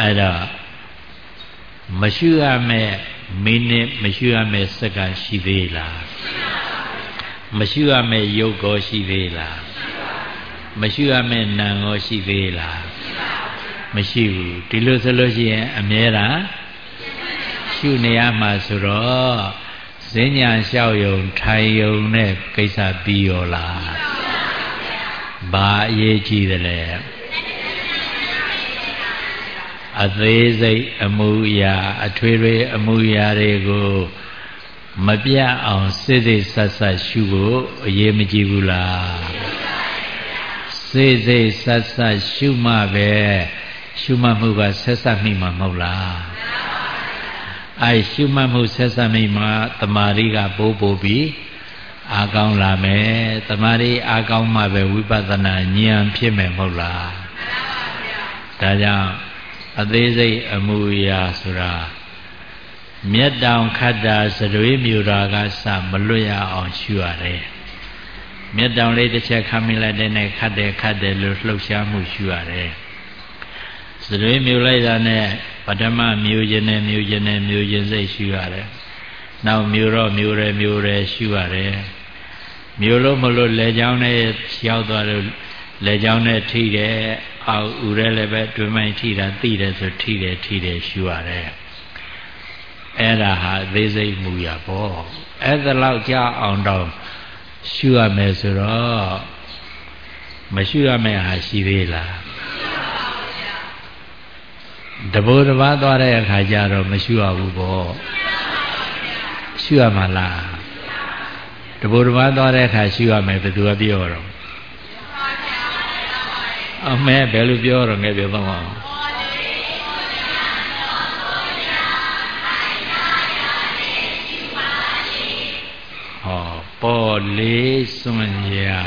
အဲ့တော့မရှုရမယ့်မိနစ်မရှုရမယ့်စက္ကန့်ရှိသေးလားမရှုရမယ့်ရုပ်ကောရှိသေးလားမရှုရမယ့်နာမ်ကောရှိသေးလားမရှိဘူးဒီလိုဆိုလို့ရှိရင်အမြဲတမ်းရှုနေရမှာဆိုတော့ဈဉ္ညာလျှောက်ယုံထိုင်ယုံနဲ့ကိစ္စပြီးရောလားဘာအရေးကြီးတယ်လဲ အသေးစိတ်အမှုရာအထွေထွေအမှုရာတွေကိုမပြတ်အောင်စိတ်စိတ်ဆက်ဆက်ရှုဖို့အရေးမကြီးဘူးလားစိတ်စိတ်ဆက်ဆက်ရှုမှပဲရှုမှတ်မှုကဆက်ဆက်မိမှာမဟုတ်လားအဲရှုမှတ်မှုဆက်ဆက်မိမှာတမာရီကပိုးပိုးပြီးအာကောင်းလာမယ်တမာရီအာကောင်းမှပဲဝိပဿနာဉာဏ်ဖြစ်မယ်မဟုတ်လားဒါကြောင့် အသေးစိတ်အမှုရာဆိုတာမျက်တောင်ခတ်တာစရွေးမြူတာကစမလွတ်ရအောင်ရှုရတယ်မျက်တောင်လေးတစ်ချက်ခမ်းမိလိုက်တဲ့နဲ့ခတ်တယ်ခတ်တယ်လို့လှုပ်ရှားမှုရှုရတယ်စရွေးမြူလိုက်တာနဲ့ပထမမြူခြင်းနဲ့မြူခြင်းနဲ့မြူခြင်းစိတ်ရှုရတယ်နောက်မြူတော့မြူတယ်မြူတယ်ရှုရတယ်မြူလို့မလို့လေချောင်းနဲ့ရောက်သွားလို့လေချောင်းနဲ့ထိတယ် အောက်ဥရဲလည်းပဲတွင်မိုင်းထိတာသိတယ်ဆိုထိတယ်ထိတယ်ရှုရတယ်အဲ့ဒါဟာသေးစိတ်မူရပေါ့အဲ့ဒါလောက်ကြာအောင်တော့ရှုရမယ်ဆိုတော့မရှုရမယ့်ဟာရှိသေးလားတဘိုးတစ်ပါးသွားတဲ့အခါကျတော့မရှုရဘူးပေါ့ရှုရမှာလားတဘိုးတစ်ပါးသွားတဲ့အခါရှုရမယ်ဘယ်သူကပြောတော့ အမဲဘယ်လိုပြောတော့ငယ်ပြောပါဦးဟောပေါ်လေးစွန့်ရာ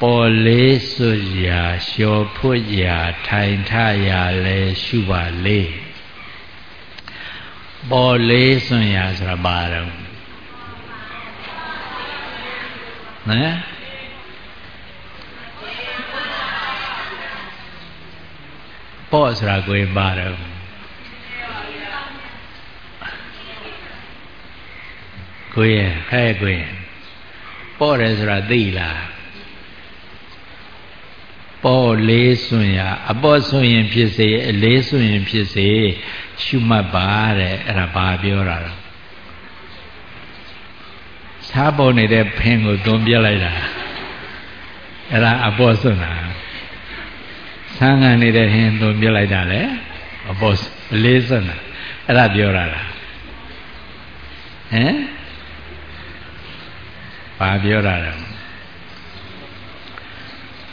ပေါ်လေးစွတ်ရာလျှော်ဖွတ်ရာထိုင်ထရာလဲရှုပါလေပေါ်လေးစွန့်ရာဆိုတာဘာတော့နော် ပေါ့ဆိုတာကိုယ်ပါတော့ကိုယ်ရဲ့ဟဲ့ကိုယ်ပေါ့တယ်ဆိုတာသိလားပေါ့လေးစွန့်ရအပေါ့စွန့်ရင်ဖြစ်စေအလေးစွန့်ရင်ဖြစ်စေရှုမှတ်ပါတဲ့အဲ့ဒါဘာပြောတာတော့စားပေါ်နေတဲ့ဖင်ကိုတွန်းပြလိုက်တာအဲ့ဒါအပေါ့စွန့်တာ ဆန်းကန်နေတဲ့ဟင်းသွန်ပြလိုက်တာလေအပေါ်လေးစနာအဲ့ဒါပြောတာလားဟမ်ဘာပြောတာလဲ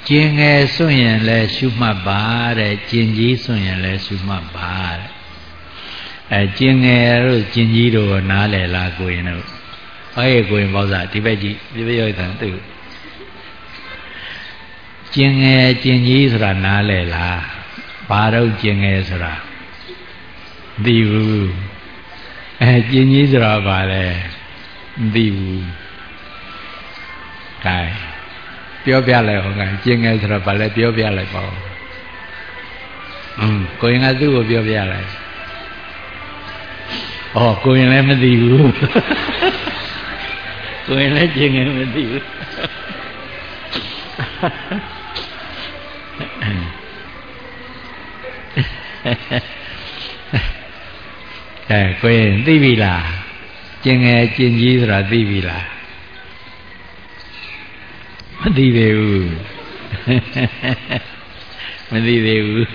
ကျင်ငယ်စွန့်ရင်လည်းရှုမှတ်ပါတဲ့ကျင်ကြီးစွန့်ရင်လည်းရှုမှတ်ပါတဲ့အဲကျင်ငယ်တို့ကျင်ကြီးတို့နားလည်လားကိုရင်တို့ဟောရဲ့ကိုရင်ပေါ့စားဒီဘက်ကြီးဒီဘက်ရောက်တဲ့သူ ကျင်ငယ်ကျင်ကြီးဆိုတာနားလဲလားဘာတော့ကျင်ငယ်ဆိုတာမသိဘူးအဲကျင်ကြီးဆိုတာဘာလဲမသိဘူးကဲပြောပြလိုက်ဟောကကျင်ငယ်ဆိုတာဘာလဲပြောပြလိုက်ပါဦးอืมကိုရင်ကသူ့ကိုပြောပြလိုက်ဩကိုရင်လည်းမသိဘူးကိုရင်လည်းကျင်ငယ်မသိဘူး အဲကိုရင်သိပြီလားကျင်ငယ်ကျင်ကြီးဆိုတာသိပြီလားမသိသေးဘူးမသိသေးဘူး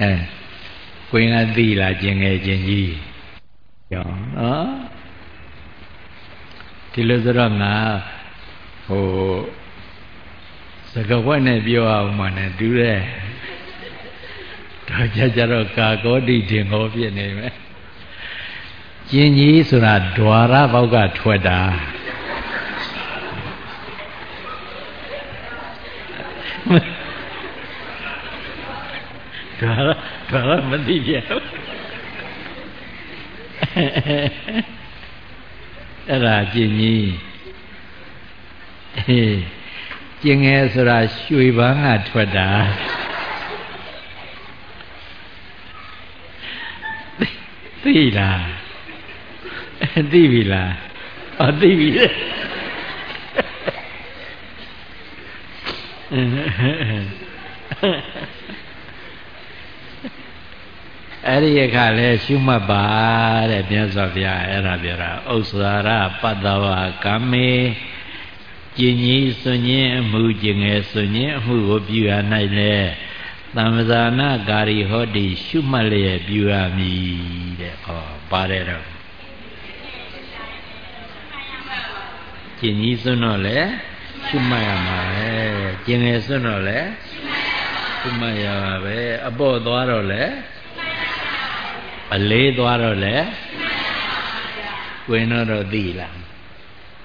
အဲကိုရင်ကသိလားကျင်ငယ်ကျင်ကြီးကြောင်းနော်ဒီလိုဆိုတော့ငါဟို စကဝက်နဲ့ပြောအောင်မှနဲ့တူတယ်တော့ကြကြတော့ကာကောတိတင်ဟောဖြစ်နေမယ်ကျင်ကြီးဆိုတာဒွါရဘောက်ကထွက်တာဒွါရဒွါရမသိပြအဲ့ဒါကျင်ကြီးအေး ကျင်ငယ်ဆိုတာရွှေပန်းကထွက်တာသိလားသိပြီလားအော်သိပြီအဲ့ဒီအခါလဲရှုမှတ်ပါတဲ့မြတ်စွာဘုရားအဲ့ဒါပြောတာဥစ္စာရပတ္တဝကမ္မေ ကျင်ကြီးစွညင်းအမှုကျင်ငယ်စွညင်းအမှုကိုပြုရ၌လဲသံဇာနာကာရီဟောတိရှုမှတ်လျက်ပြုရမည်တဲ့ဟောပါတယ်တော့ကျင်ကြီးစွန့်တော့လဲရှုမှတ်ရမှာပဲကျင်ငယ်စွန့်တော့လဲရှုမှတ်ရပါပဲအပေါ့သွားတော့လဲအလေးသွားတော့လဲဝင်တော့တော့သိလား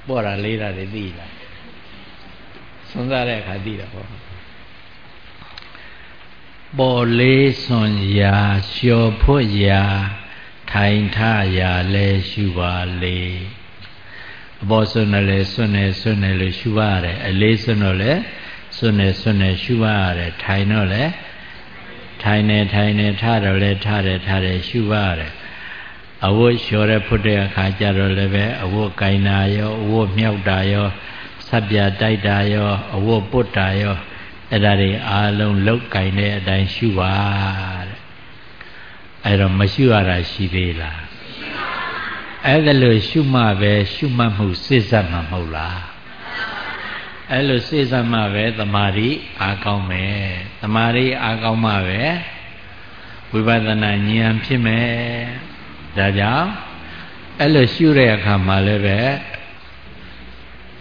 ပေါ်တာလေးတာတွေသိလား စွန်းစားတဲ့အခါသိတာပေါ့ပေါ်လေးစွန်ရာလျှော်ဖွတ်ရာထိုင်ထရာလဲရှုပါလေအပေါ်စွန်းတယ်လဲစွန်းတယ်စွန်းတယ်လို့ရှုပါရတယ်အလေးစွန်းတော့လဲစွန်းတယ်စွန်းတယ်ရှုပါရတယ်ထိုင်တော့လဲထိုင်နေထိုင်နေထတော့လဲထတယ်ထတယ်ရှုပါရတယ်အဝတ်လျှော်တဲ့ဖွတ်တဲ့အခါကျတော့လည်းပဲအဝတ်ကင်တာရောအဝတ်မြောက်တာရော ဆက်ပြတိုက်တာရောအဝတ်ပုတ်တာရောအဲ့ဒါတွေအားလုံးလောက်ကင်တဲ့အတိုင်းရှုပါတဲ့အဲ့တော့မရှုရတာရှိသေးလားအဲ့ဒါလို့ရှုမှပဲရှုမှတ်မှုစိစက်မှာမဟုတ်လားအဲ့လိုစိစက်မှပဲတမာရီအားကောင်းမယ်တမာရီအားကောင်းမှပဲဝိပဿနာဉာဏ်ဖြစ်မယ်ဒါကြောင့်အဲ့လိုရှုတဲ့အခါမှာလည်းပဲ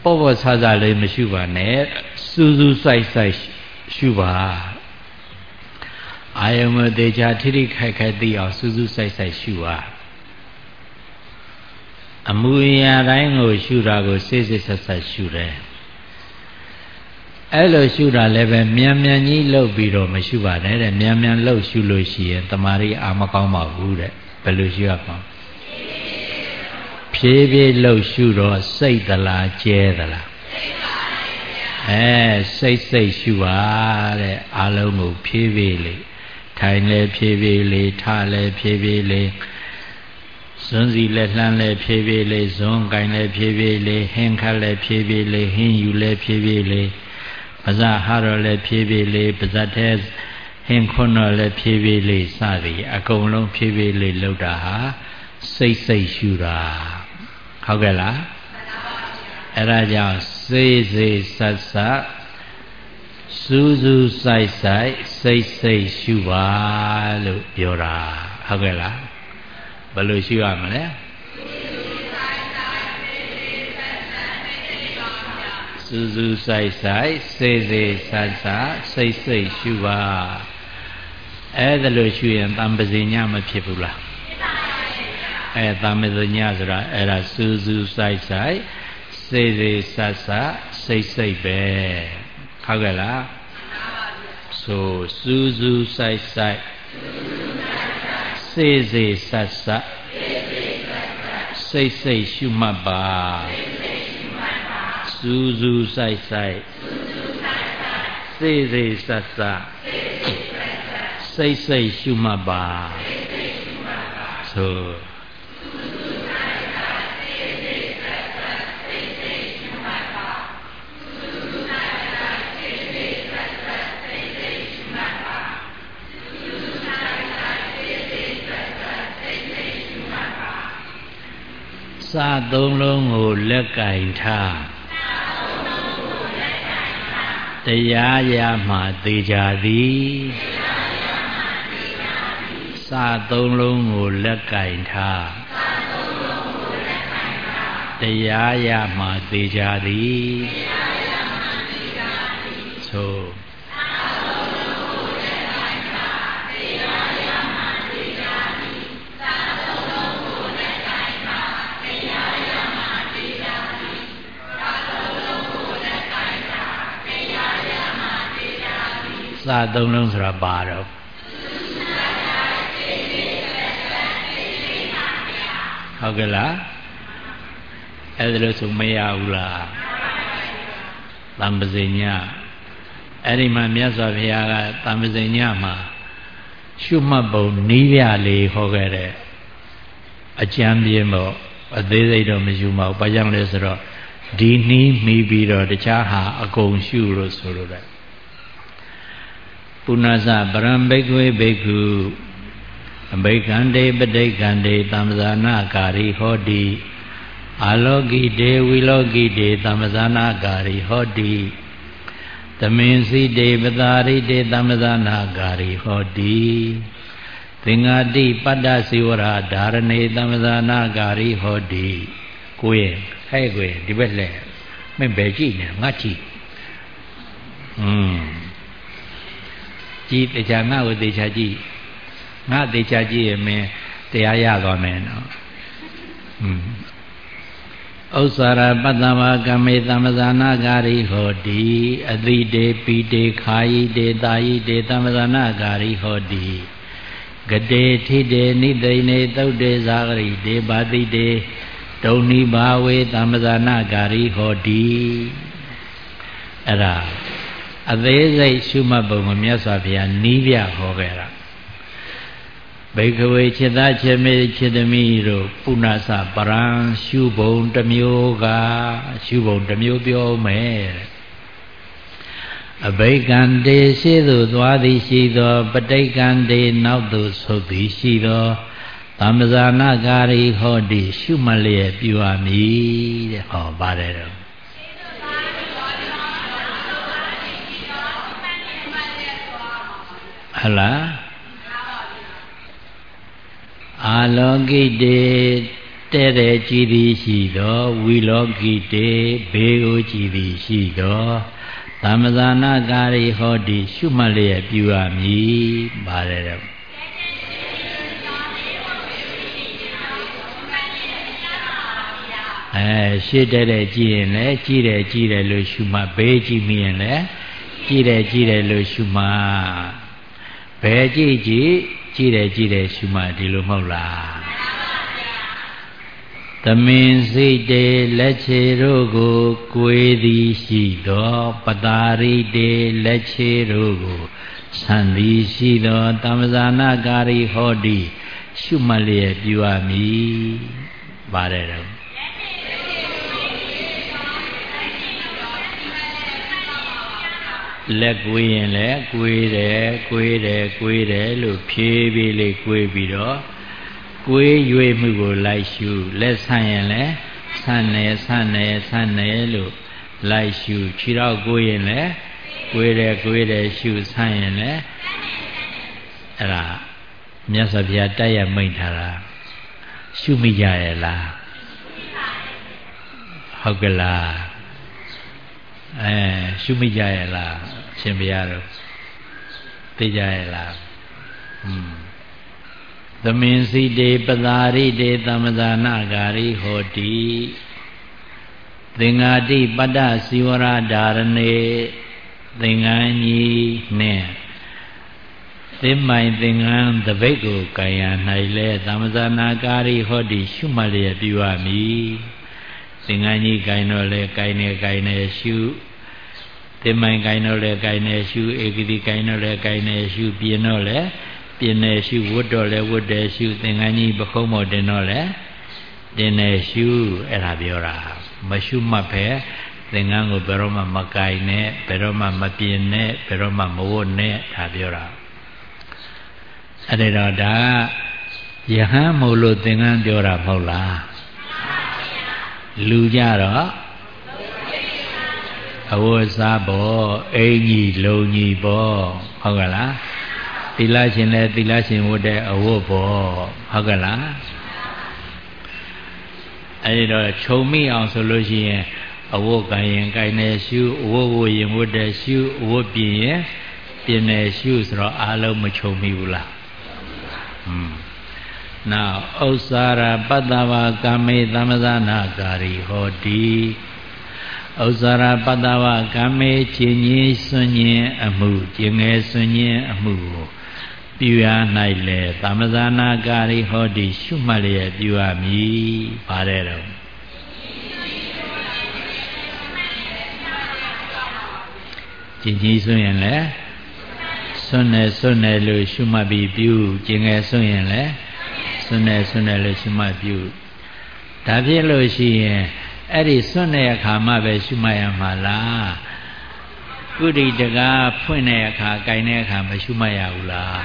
ပေါ့ပေါ့ဆဆလေးမရှုပါနဲ့စူးစူးဆိုင်ဆိုင်ရှုပါအာယုံမသေးချာထိထိခိုက်ခိုက်သိအောင်စူးစူးဆိုင်ဆိုင်ရှုပါအမူအရာတိုင်းကိုရှုတာကိုစိတ်စိတ်ဆက်ဆက်ရှုတယ်အဲ့လိုရှုတာလည်းပဲမြန်မြန်ကြီးလှုပ်ပြီးတော့မရှုပါနဲ့တဲ့မြန်မြန်လှုပ်ရှုလို့ရှိရင်တမာရီအာမကောင်းပါဘူးတဲ့ဘယ်လိုရှုရမှာ ဖြည်းဖြည်းလှုပ်ရှုတော့စိတ်သလားကျဲသလားအဲစိတ်စိတ်ရှုပါတဲ့အာလုံးကိုဖြည်းဖြည်းလေးထိုင်လဲဖြည်းဖြည်းလေးထလဲဖြည်းဖြည်းလေးဇွန်းစီလဲလှမ်းလဲဖြည်းဖြည်းလေးဇွန်းကင်လဲဖြည်းဖြည်းလေးဟင်းခတ်လဲဖြည်းဖြည်းလေးဟင်းယူလဲဖြည်းဖြည်းလေးပါဇဟာတော့လဲဖြည်းဖြည်းလေးပါဇတ်ထဲဟင်းခွန်းတော့လဲဖြည်းဖြည်းလေးစသည်အကုန်လုံးဖြည်းဖြည်းလေးလောက်တာဟာစိတ်စိတ်ရှုတာ ဟုတ်ကဲ့လားအဲ့ဒါကြောင့်စေးစေးဆက်ဆက်စူးစူးဆိုင်ဆိုင်စိတ်စိတ်ရှုပါလို့ပြောတာဟုတ်ကဲ့လားဘယ်လိုရှုရမလဲစူးစူးဆိုင်ဆိုင်စေးစေးဆက်ဆက်စိတ်စိတ်ရှုပါအဲ့ဒါလို့ရှုရင်တံပစီညမဖြစ်ဘူးလား အဲတံပစီညဆိုတာအဲ့ဒါစူးစူးဆိုင်ဆိုင်စေစေဆတ်ဆတ်စိတ်စိတ်ပဲဟုတ်ကဲ့လားဆိုစူးစူးဆိုင်ဆိုင်စေစေဆတ်ဆတ်စိတ်စိတ်ရှုမှတ်ပါစူးစူးဆိုင်ဆိုင်စေစေဆတ်ဆတ်စိတ်စိတ်ရှုမှတ်ပါဆို စာသုံးလုံးကိုလက်ကင်ထားတရားရမှသေချာသည်စာသုံးလုံးကိုလက်ကင်ထားတရားရမှသေချာသည် စာသုံးလုံးဆိုတာပါတော့ဟုတ်ကဲ့လားအဲ့ဒါလို့ဆိုမရဘူးလားတံပဇိညအဲ့ဒီမှာမြတ်စွာဘုရားကတံပဇိညမှာရှုမှတ်ပုံနီးပြလေးဟောခဲ့တဲ့အကျမ်းပြင်းပေါ့အသေးစိတ်တော့မယူမအောင်ဘာကြောင့်လဲဆိုတော့ဒီနီးမိပြီးတော့တခြားဟာအကုန်ရှုလို့ဆိုလိုတယ် ပုဏ္ဏစပရံဘိက္ခွေဘိက္ခုအဘိက္ခန္တေပဋိက္ခန္တေသမ္ပဇာနာကာရိဟောတိအာလောကိတေဝီလောကိတေသမ္ပဇာနာကာရိဟောတိသမင်စီတေပတာရိတေသမ္ပဇာနာကာရိဟောတိသင်္ဃာတိပတ္တစီဝရဓာရဏေသမ္ပဇာနာကာရိဟောတိကိုယ်ရဲ့ဟဲ့ကိုယ်ဒီဘက်လက်မင်းဘယ်ကြည့်နေငါကြည့်อืม ကြည့်တရားငါ့ကိုသေချာကြည့်ငါသေချာကြည့်ရင်မင်းတရားရသွားမယ်နော်อืมဥစ္စာရပတ္တမကမေသမ္ပဇာနာဂာရိဟောတိအတိတေပိတေခာယိတေတာယိတေသမ္ပဇာနာဂာရိဟောတိဂတေထိတေနိသိနေသုတ်တေဇာဂရိတေဘာတိတေဒုံနိဘာဝေသမ္ပဇာနာဂာရိဟောတိအဲ့ဒါ အသေးစိတ်ရှုမှတ်ပုံကိုမြတ်စွာဘုရားနီးပြဟောခဲ့တာဘိကဝေခြေသားခြေမေခြေသမီးတို့ပုဏ္ဏစပရံရှုပုံတစ်မျိုးကရှုပုံတစ်မျိုးပြောမယ်အဘိကံတေရှိသို့သွားသည်ရှိသောပဋိကံတေနောက်သို့ဆုတ်သည်ရှိသောသံဇာနာကာရီဟောတိရှုမလျက်ပြုအပ်မည်တဲ့ဟောပါတယ်တော့ ဟလားအာလောကိတေတဲ့တဲ့ကြည်သည်ရှိသောဝီလောကိတေဘေးကိုကြည်သည်ရှိသောသမဇာနာကာရီဟောတိရှုမှတ်လျက်ပြုအပ်မည်ပါတယ်တော့အဲရှေ့တဲ့တဲ့ကြည်ရင်လည်းကြည်တယ်ကြည်တယ်လို့ရှုမှတ်ဘေးကြည်မိရင်လည်းကြည်တယ်ကြည်တယ်လို့ရှုမှတ် ဘယ်ကြည်ကြည်ကြည်တယ်ကြည်တယ်ရှုမှဒီလိုမဟုတ်လားသမင်စိတ်တေလက်ခြေတို့ကိုကိုယ်သည်ရှိသောပတာရိတေလက်ခြေတို့ကိုဆံသည်ရှိသောတမ္ပဇာနာကာရီဟောတိရှုမှတ်လျက်ပြုအပ်မည်ပါတယ်တော့ လက်ကွေးရင်လည်းကွေးတယ်ကွေးတယ်ကွေးတယ်လို့ဖြည်းဖြည်းလေးကွေးပြီးတော့ကွေးရွေမှုကိုလိုက်ရှုလက်ဆန့်ရင်လည်းဆန့်နေဆန့်နေဆန့်နေလို့လိုက်ရှုခြေတော့ကိုရင်လည်းကွေးတယ်ကွေးတယ်ရှုဆန့်ရင်လည်းအဲ့ဒါမြတ်စွာဘုရားတိုက်ရမိန့်ထားတာရှုမိကြရဲ့လားဟုတ်ကလား အဲရှုမိကြရဲ့လားရှင်ဘုရားတို့သိကြရဲ့လားอืมသမင်စီတေပသာရိတေသမ္မဇာနာဂာရိဟောတိသင်္ဃာတိပတ္တစီဝရဓာရဏေသင်္ကန်းကြီးနဲ့သင်မိုင်သင်္ကန်းတပိတ်ကိုကာယ၌လဲသမ္မဇာနာဂာရိဟောတိရှုမှတ်လျက်ပြုရမည် သင်္ကန်းကြီးကိုင်တော့လဲကိုင်နေကိုင်နေရှုတင်မိုင်ကိုင်းတော့လဲကိုင်းနေရှုဧကတိကိုင်းတော့လဲကိုင်းနေရှုပြင်းတော့လဲပြင်းနေရှုဝတ်တော့လဲဝတ်တယ်ရှုသင်္ကန်းကြီးပခုံးမော်တင်တော့လဲတင်နေရှုအဲ့ဒါပြောတာမရှုမှတ်ပဲသင်္ကန်းကိုဘယ်တော့မှမကိုင်းနဲ့ဘယ်တော့မှမပြင်းနဲ့ဘယ်တော့မှမဝတ်နဲ့ဒါပြောတာအဲ့ဒါတော့ဒါယဟန်မို့လို့သင်္ကန်းပြောတာမဟုတ်လား လူကြတော့အဝတ်စားပေါ့အင်ကြီးလုံကြီးပေါ့ဟုတ်ကလားသီလရှင်လည်းသီလရှင်ဝတ်တဲ့အဝတ်ပေါ့ဟုတ်ကလားအဲဒီတော့ခြုံမိအောင်ဆိုလို့ရှိရင်အဝတ်ကရင်ကိုင်နေရှုအဝတ်ဝရင်ဝတ်တဲ့ရှုအဝတ်ပြင်ရင်ပြင်နေရှုဆိုတော့အားလုံးမခြုံမိဘူးလားอืม နောက်ဥစ္စာရပတ္တဝါကာမေသမဇာနာကာရီဟောတိဥဇာရပတ္တဝကမေချင်းကြီးစွန့်ညင်အမှုကျင်ငယ်စွန့်ညင်အမှုကိုပြုရ၌လေသမဇာနာကာရိဟောတိရှုမှတ်လျက်ပြုရမည်ပါတယ်တော့ကျင်ကြီးစွန့်ရင်လည်းစွန့်နေစွန့်နေလို့ရှုမှတ်ပြီးပြုကျင်ငယ်စွန့်ရင်လည်း စွန့်နေစွန့်နေလို့ရှုမှတ်ပြုဒါဖြစ်လို့ရှိရင်အဲ့ဒီစွန့်တဲ့အခါမှပဲရှုမှတ်ရမှာလားကုဋိတကားဖွင့်တဲ့အခါ၊ကြိုင်တဲ့အခါမရှုမှတ်ရဘူးလား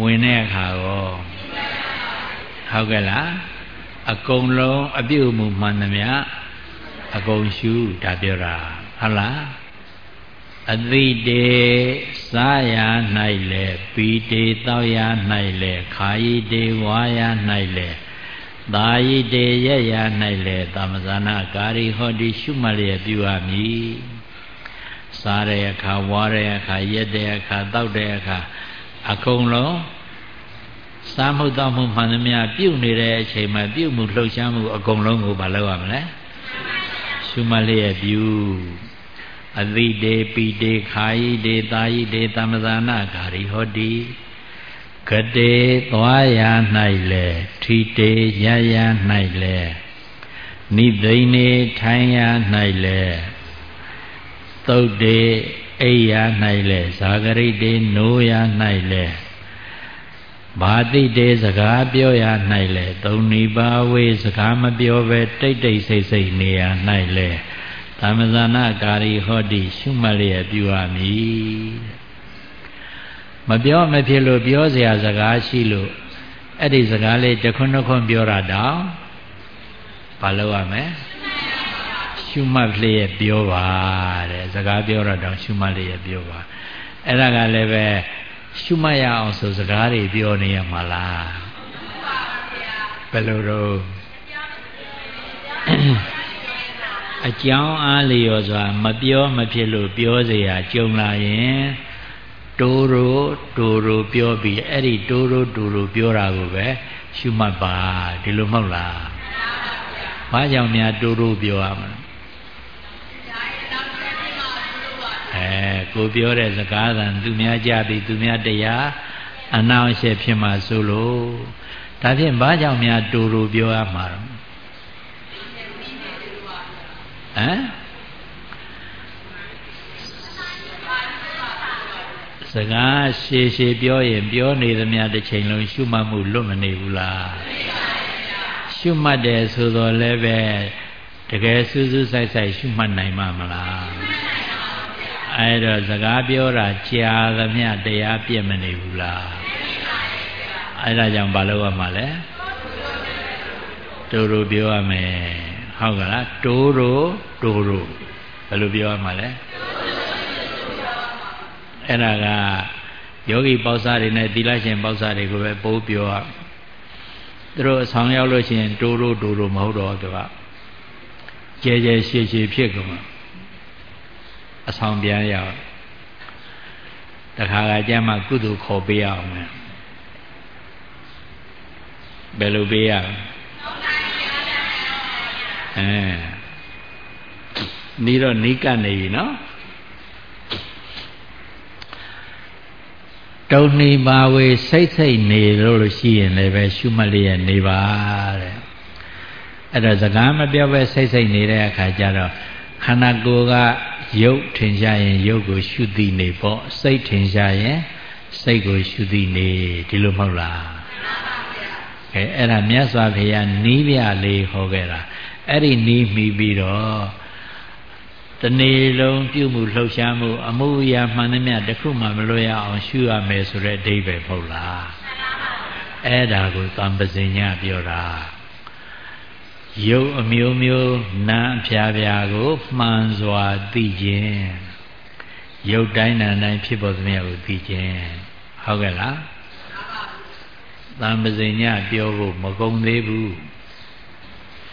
ဝင်တဲ့အခါရောဟုတ်ကဲ့လားအကုန်လုံးအပြုတ်မှုမှန်သမျှအကုန်ရှုဒါပြောတာဟုတ်လား အတိတေစားရ၌လေပီတေတောက်ရ၌လေခာယီတေဝါရ၌လေသာယိတေရရ၌လေသမဇာနာကာရီဟောတိရှုမှတ်လျက်ပြုအပ်မည်စားတဲ့အခါဝါတဲ့အခါရက်တဲ့အခါတောက်တဲ့အခါအကုန်လုံးစားမှုတောက်မှုမှန်သမျှပြုတ်နေတဲ့အချိန်မှာပြုတ်မှုလှုပ်ရှားမှုအကုန်လုံးကိုမလုပ်ရမလဲရှုမှတ်လျက်ပြု အတိတေပိတေခာယိတေသာယိတေသမဇာနာဂါရိဟောတိကတေသွားရ၌လေထိတေရရ၌လေနိသိဏေထိုင်ရ၌လေသုတ်တေအိယာ၌လေဇာဂရိတေနိုးရ၌လေဘာတိတေစကားပြောရ၌လေသုံးနိပါဝေစကားမပြောဘဲတိတ်တိတ်ဆိတ်ဆိတ်နေရ၌လေ သမဇာနာကာရီဟောတိရှုမှတ်လျက်ပြုရမည်မပြောမဖြစ်လို့ပြောเสียစကားရှိလို့အဲ့ဒီစကားလေးတခွန်းတခွန်းပြောတာတောင်ဘာလုပ်ရမလဲရှုမှတ်လျက်ပြောပါတဲ့စကားပြောတော့တောင်ရှုမှတ်လျက်ပြောပါအဲ့ဒါကလည်းပဲရှုမှတ်ရအောင်ဆိုစကားတွေပြောနေရမှာလားဘယ်လိုတော့ အကြောင်းအားလျော်စွာမပြောမဖြစ်လို့ပြောเสียကြုံလာရင်တိုးရိုတိုးရိုပြောပြီးအဲ့ဒီတိုးရိုတိုးရိုပြောတာကိုပဲရှုမှတ်ပါဒီလိုမဟုတ်လားဘာကြောင့်များတိုးရိုပြောရမလဲအဲကိုပြောတဲ့စကားသံသူများကြပြီးသူများတရားအနောက်ရှက်ဖြစ်မှာဆိုလို့ဒါဖြင့်ဘာကြောင့်များတိုးရိုပြောရမှာတော့ ဟမ်စကားရှည်ရှည်ပြောရင်ပြောနေသမျှတစ်ချိန်လုံးရှုမှတ်မှုလွတ်မနေဘူးလားရှုမှတ်တယ်ဆိုတော့လည်းပဲတကယ်စူးစူးဆိုင်ဆိုင်ရှုမှတ်နိုင်မှာမလားအဲ့တော့စကားပြောတာကြာသမျှတရားပြည့်မနေဘူးလားအဲ့ဒါကြောင့်ဘာလို့ရမှာလဲတူတူပြောရမယ် ဟုတ်ကလားတိုးတိုးတိုးတိုးဘယ်လိုပြောရမှာလဲအဲ့ဒါကယောဂီပေါစားတွေနဲ့သီလရှင်ပေါစားတွေကိုပဲပိုးပြောသူတို့အဆောင်ရောက်လို့ရှိရင်တိုးတိုးတိုးတိုးမဟုတ်တော့သူကကျဲကျဲရှည်ရှည်ဖြစ်ကုန်မှာအဆောင်ပြန်ရောက်တခါကကြမ်းမှကုသိုလ်ခေါ်ပေးရအောင်မယ်ဘယ်လိုပေးရလဲ အဲနီးတော့နီးကပ်နေပြီနော်တုံနေပါဝေစိတ်စိတ်နေလို့ရှိရင်လည်းပဲရှုမှတ်လျက်နေပါတဲ့အဲ့တော့စကားမပြောပဲစိတ်စိတ်နေတဲ့အခါကျတော့ခန္ဓာကိုယ်ကရုပ်ထင်ရှားရင်ရုပ်ကိုရှုသိနေပေါ့စိတ်ထင်ရှားရင်စိတ်ကိုရှုသိနေဒီလိုမဟုတ်လားအဲအဲ့ဒါမြတ်စွာဘုရားနီးပြလေးဟောခဲ့တာ အဲ့ဒီနီးမိပြီးတော့တနေ့လုံးပြုမှုလှုပ်ရှားမှု အမှုအရာမှန်သမျှတစ်ခုမှမလွတ်ရအောင်ရှုရမယ်ဆိုတဲ့အဓိပ္ပာယ်ဟုတ်လားအဲ့ဒါကိုသံပဇင်ညပြောတာရုပ်အမျိုးမျိုးနာအဖျားဖျားကိုမှန်စွာသိခြင်းရုပ်တိုင်းနာတိုင်းဖြစ်ပေါ်သမျှကိုသိခြင်းဟုတ်ကဲ့လားသံပဇင်ညပြောဖို့မကုန်သေးဘူး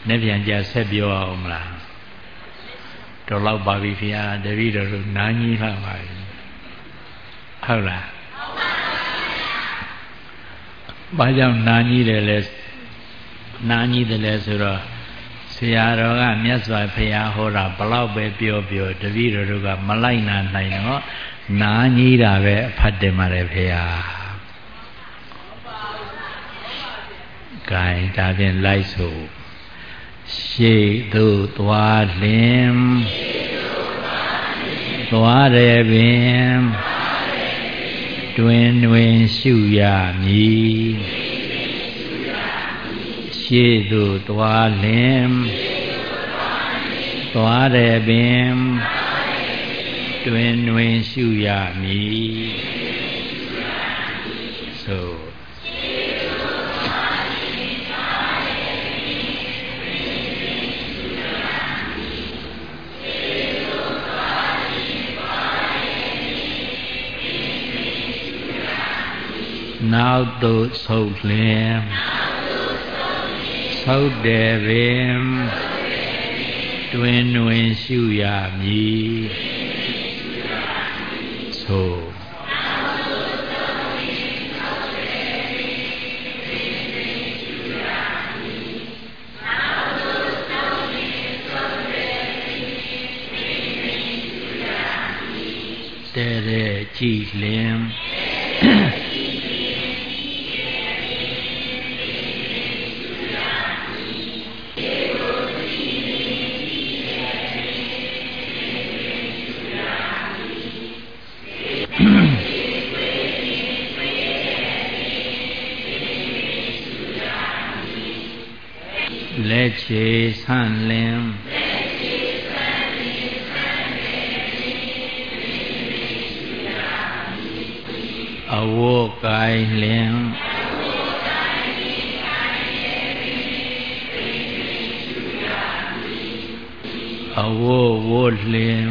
နေ့ပြန်ကြဆက်ပြောအောင်မလားတော်လောက်ပါပြီဖေဟာတပည့်တော်တို့နားကြီးလှပါပြီဟုတ်လားဟုတ်ပါဘူးဘာကြောင့်နားကြီးတယ်လဲနားကြီးတယ်လဲဆိုတော့ရာတော်ကမြတ်စွာဘုရားဟောတာဘလောက်ပဲပြောပြောတပည့်တော်တို့ကမလိုက်နာနိုင်တော့နာကြီးတာပဲအဖတ်တယ်မှာလေဘုရားဂိုင်းဒါဖြင့်လိုက်ဆို ရှေ့သို့သွားလင်သွားရပင်တွင်တွင်ရှုရမည်ရှေ့သို့သွားလင်သွားရပင်တွင်တွင်ရှုရမည် နောက်သို့ဆုတ်လင်ဆုတ်တယ်ပင်တွင်တွင်ရှုရမည်ဆိုတဲ့တဲ့ကြည်လင် န့်လင်အဝတ်ကိုင်လင်အဝတ်ဝတ်လင်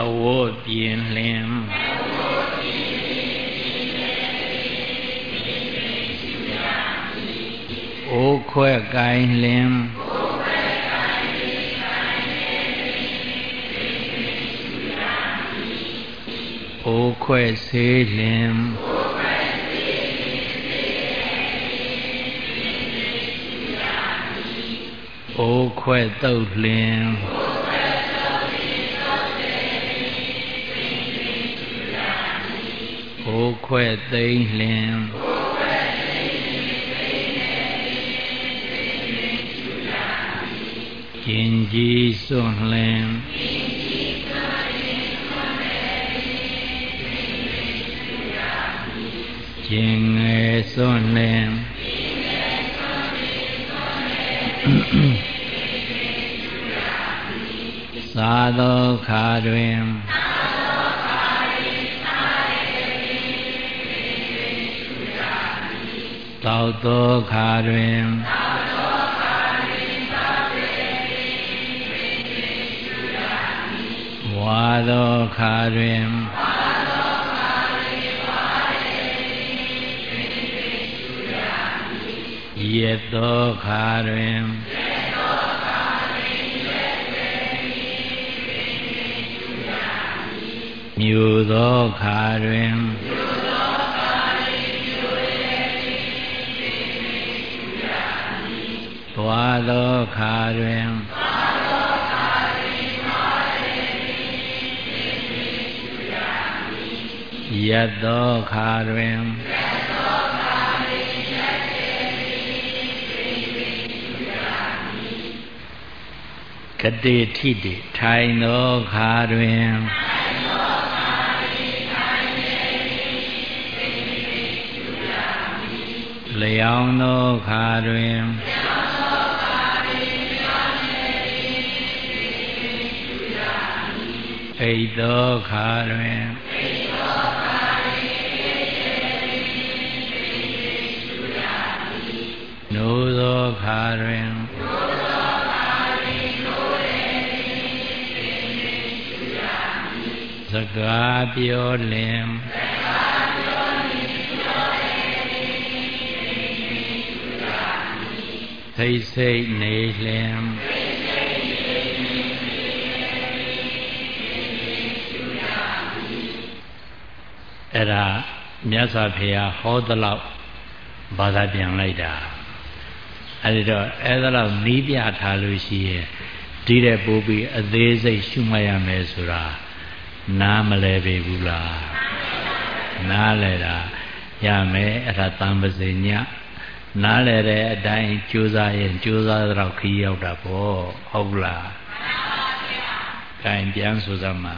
အဝတ်ပြင်လင် အိုးခွဲကိုင်လင်အိုးခွဲဆေးလင်အိုးခွဲတုတ်လင်အိုးခွဲသိမ့်လင် ကျင်ကြီးစွန့်လင်ကျင်ငယ်စွန့်လင်သာသောခါတွင်သောသောခါတွင် ဝါသောခါတွင်ယသောခါတွင်မြူသောခါတွင်သွားသောခါတွင် ယသောခါတွင်ကတိထိတိထိုင်သောခါတွင်လျောင်းသောခါတွင်အိတ်သောခါတွင် နိုးသောခါတွင်စကားပြောလင်သိစိတ်နေလင်အဲ့ဒါမြတ်စွာဘုရားဟောသလောက်ဘာသာပြန်လိုက်တာ အဲဒီတော့အဲ့ဒါလောက်နီးပြထားလို့ရှိရင်ဒီတဲ့ပို့ပြီးအသေးစိတ်ရှုမှတ်ရမယ်ဆိုတာနားမလဲပေဘူးလားနားလဲတာရမယ်အဲ့ဒါတန်ပစေညနားလဲတဲ့အတိုင်းကြိုးစားရင်ကြိုးစားတော့ခီးရောက်တာပေါ့ဟုတ်လားမှန်ပါဗျာ gain ပြန်ဆိုစမ်းမှာ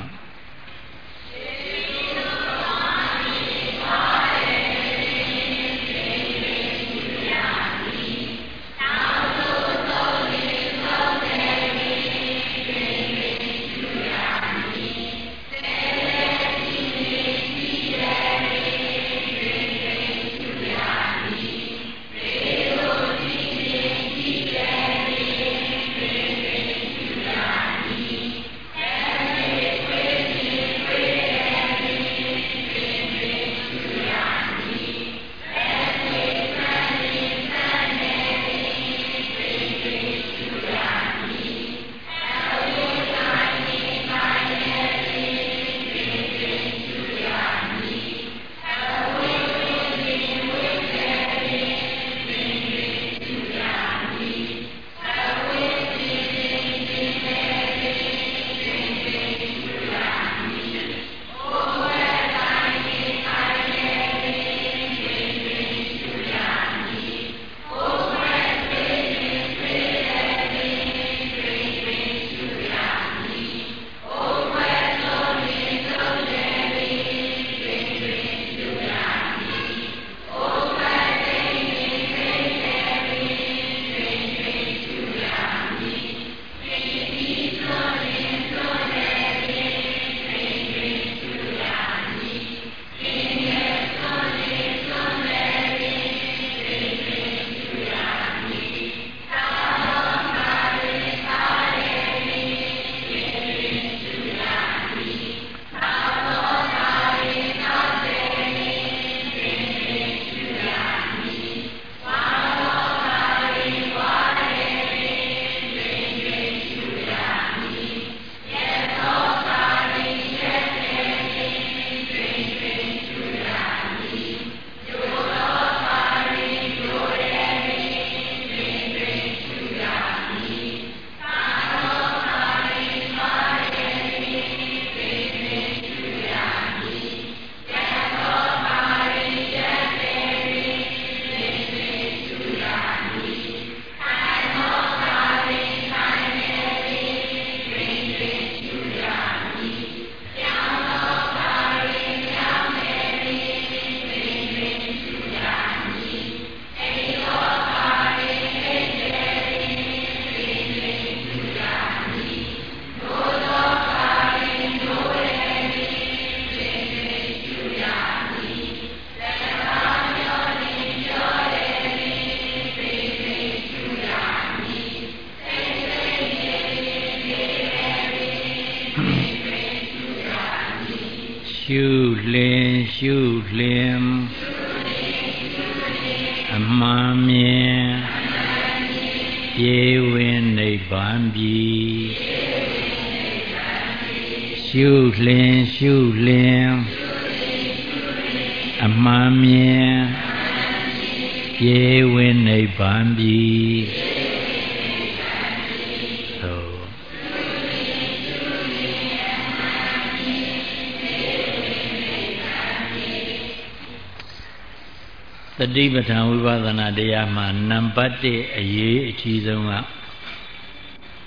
တိပဋ္ဌာန်ဝိပဿနာတရားမှာနံပါတ်1အရေးအကြီးဆုံးက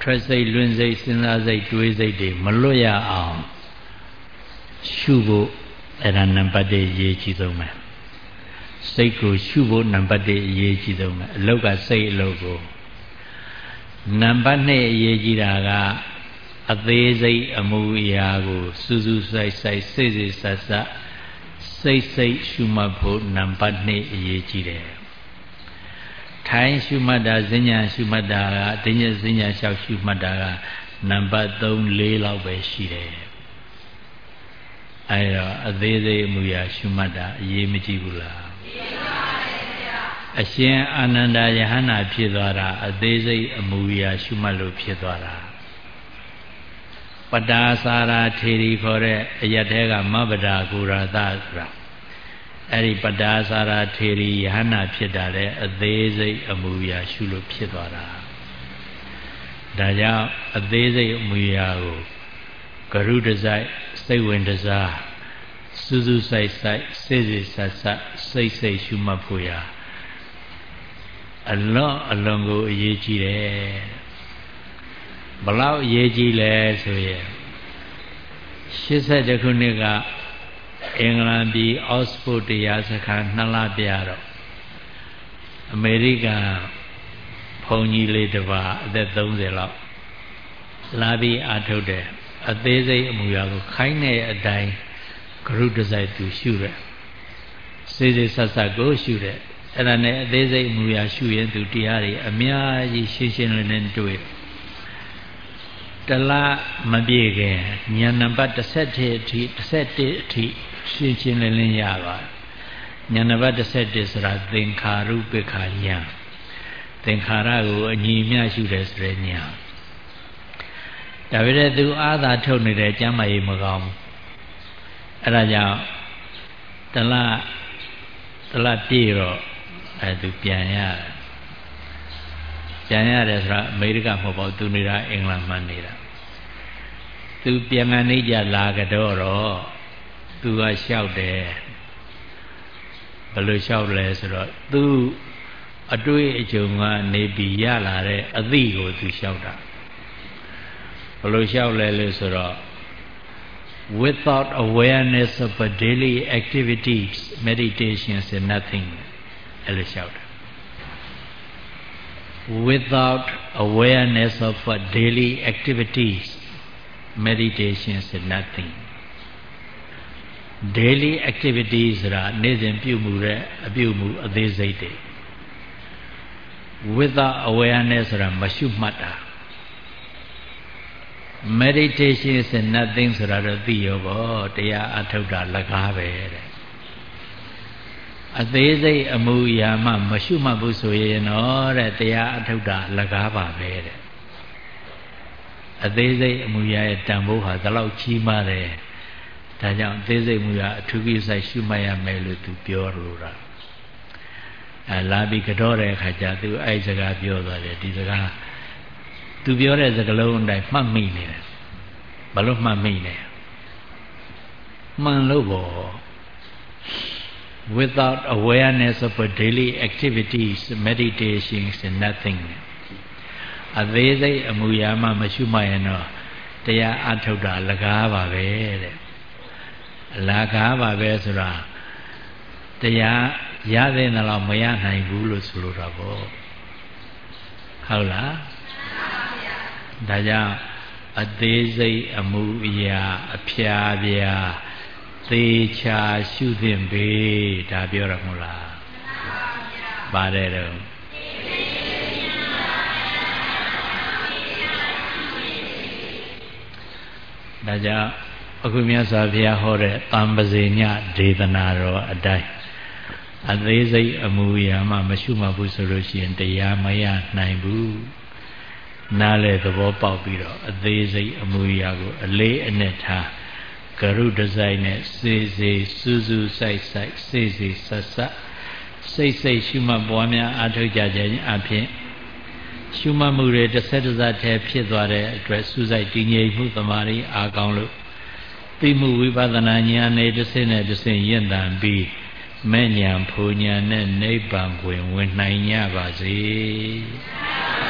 ထွက်စိတ်လွင်စိတ်စဉ်းစားစိတ်တွေးစိတ်တွေမလွတ်ရအောင်ရှုဖို့အဲ့ဒါနံပါတ်1အရေးကြီးဆုံးပဲစိတ်ကိုရှုဖို့နံပါတ်1အရေးကြီးဆုံးပဲအလုတ်ကစိတ်အလုတ်ကိုနံပါတ်2အရေးကြီးတာကအသေးစိတ်အမှုအရာကိုစူးစူးဆိုင်ဆိုင်စိတ်စိတ်ဆက်ဆက် စိတ်စိတ်ရှုမှတ်ဖို့နံပါတ်2အရေးကြီးတယ်ထိုင်ရှုမှတ်တာဈဉ္ညာရှုမှတ်တာကဒိညဈဉ္ညာလျှောက်ရှုမှတ်တာကနံပါတ်3 4လောက်ပဲရှိတယ်အဲတော့အသေးသေးအမူအရာရှုမှတ်တာအရေးမကြီးဘူးလားအရှင်အာနန္ဒယဟန္တာဖြစ်သွားတာအသေးစိတ်အမူအရာရှုမှတ်လို့ဖြစ်သွားတာ ပတာစာရာထေရီခေါ်တဲ့အယက်တဲကမဗ္ဗဒါဂူရသဆိုတာအဲ့ဒီပဒါစာရာထေရီယဟနာဖြစ်တာလေအသေးစိတ်အမူအရာရှုလို့ဖြစ်သွားတာဒါကြောင့်အသေးစိတ်အမူအရာကိုဂရုတစိုက်စိတ်ဝင်တစားစူးစူးဆိုင်ဆိုင်စိတ်စိတ်ဆက်ဆက်စိတ်စိတ်ရှုမှတ်ဖို့ရာအလွန်အလွန်ကိုအရေးကြီးတယ် ဘလောက်အရေးကြီးလဲဆိုရင်80ခုနှစ်ကအင်္ဂလန်ပြည်အော့စဖို့တရားစခန်းနှစ်လပြတော့အမေရိကန်ဘုံကြီးလေးတစ်ပါးအသက်30လောက်လာပြီးအာထုတ်တယ်အသေးစိတ်အမူအရာကိုခိုင်းတဲ့အတိုင်းဂရုတစိုက်သူရှုတဲ့စေစေဆက်ဆက်ကိုရှုတဲ့အဲ့ဒါနဲ့အသေးစိတ်အမူအရာရှုရင်သူတရားတွေအများကြီးရှင်းရှင်းလင်းလင်းတွေ့တ လားမပြည့်ခင်ဉာဏ်နံပါတ်17အထိ17အထိရှင်းရှင်းလင်းလင်းရပါတယ်ဉာဏ်နံပါတ်17ဆိုတာသင်္ခါရုပ္ပခာဉာဏ်သင်္ခါရကိုအညီမျှရှုတယ်ဆိုတဲ့ဉာဏ်ဒါပေမဲ့သူအာသာထုတ်နေတယ်ကျမ်းမာရေးမကောင်းဘူးအဲ့ဒါကြောင့်တလတလပြည့်တော့အဲသူပြန်ရတယ် ပြန်ရတယ်ဆိုတာအမေရိကမဟုတ်ပါဘူးသူနေတာအင်္ဂလန်မှာနေတာသူပြန်ကနေကြလာကြတော့တော့သူကလျှောက်တယ်ဘယ်လိုလျှောက်လဲဆိုတော့သူအတွေ့အကြုံကနေပြီးရလာတဲ့အသည့်ကိုသူလျှောက်တာဘယ်လိုလျှောက်လဲလို့ဆိုတော့ without awareness of a daily activities meditation is nothing အဲ့လိုလျှောက်တာ without awareness of a daily activities meditation is nothing daily activities ဆိုတာနေ့စဉ်ပြုမှုတဲ့အပြုမှုအသေးစိတ်တွေ without awareness ဆိုတာမရှုမှတ်တာ meditation is nothing ဆိုတာတော့သိရောပေါ့တရားအထုတ်တာလကားပဲတဲ့ အသေးစိတ်အမှုအရာမှမရှုမှတ်ဘူးဆိုရင်တော့တဲ့တရားအထုတ်တာလကားပါပဲတဲ့အသေးစိတ်အမှုအရာရဲ့တန်ဖိုးဟာဒီလောက်ကြီးမားတယ်ဒါကြောင့်အသေးစိတ်မူအရာအထူးကိစ္စရှုမှတ်ရမယ်လို့သူပြောလို့တာအဲလာပြီးကြောတဲ့အခါကျသူအဲ့စကားပြောသွားတယ်ဒီစကားသူပြောတဲ့စကားလုံးအတိုင်းမှတ်မိနေတယ်ဘာလို့မှတ်မိလဲမှန်လို့ပေါ့ without awareness of a daily activities meditation is nothing အသေးစိတ်အမူအရာမှမရှုမှတ်ရင်တော့တရားအထုတ်တာလကားပါပဲတဲ့အလကားပါပဲဆိုတာတရားရတဲ့နှလောက်မရနိုင်ဘူးလို့ဆိုလိုတာပေါ့ဟုတ်လားဒါကြောင့်အသေးစိတ်အမှုအရာအဖျားပြာ သေချာရှုသင့်ပေဒါပြောရမို့လားပါတယ်တော့ဒါကြောင့်အခုမြတ်စွာဘုရားဟောတဲ့တံပဇေညဒေသနာတော်အတိုင်းအသေးစိတ်အမူအရာမှမရှုမှတ်ဘူးဆိုလို့ရှိရင်တရားမရနိုင်ဘူးနားလေသဘောပေါက်ပြီးတော့အသေးစိတ်အမူအရာကိုအလေးအနက်ထား ကရုဒဇိုင်းနဲ့စေစေစူးစူးဆိုင်ဆိုင်စေစေဆက်ဆက်စိတ်စိတ်ရှုမှတ်ပွားများအထောက်ကြခြင်းအဖြစ်ရှုမှတ်မှုတွေတစ်ဆက်တစ်စပ်တည်းဖြစ်သွားတဲ့အတွက်စူးစိုက်တည်ငြိမ်မှုသမာဓိအားကောင်းလို့သိမှုဝိပဿနာဉာဏ်နဲ့တစ်ဆင့်နဲ့တစ်ဆင့်ရင့်တန်ပြီးမဲ့ဉာဏ်ဖူဉာဏ်နဲ့နိဗ္ဗာန်ကိုဝင်နိုင်ကြပါစေ။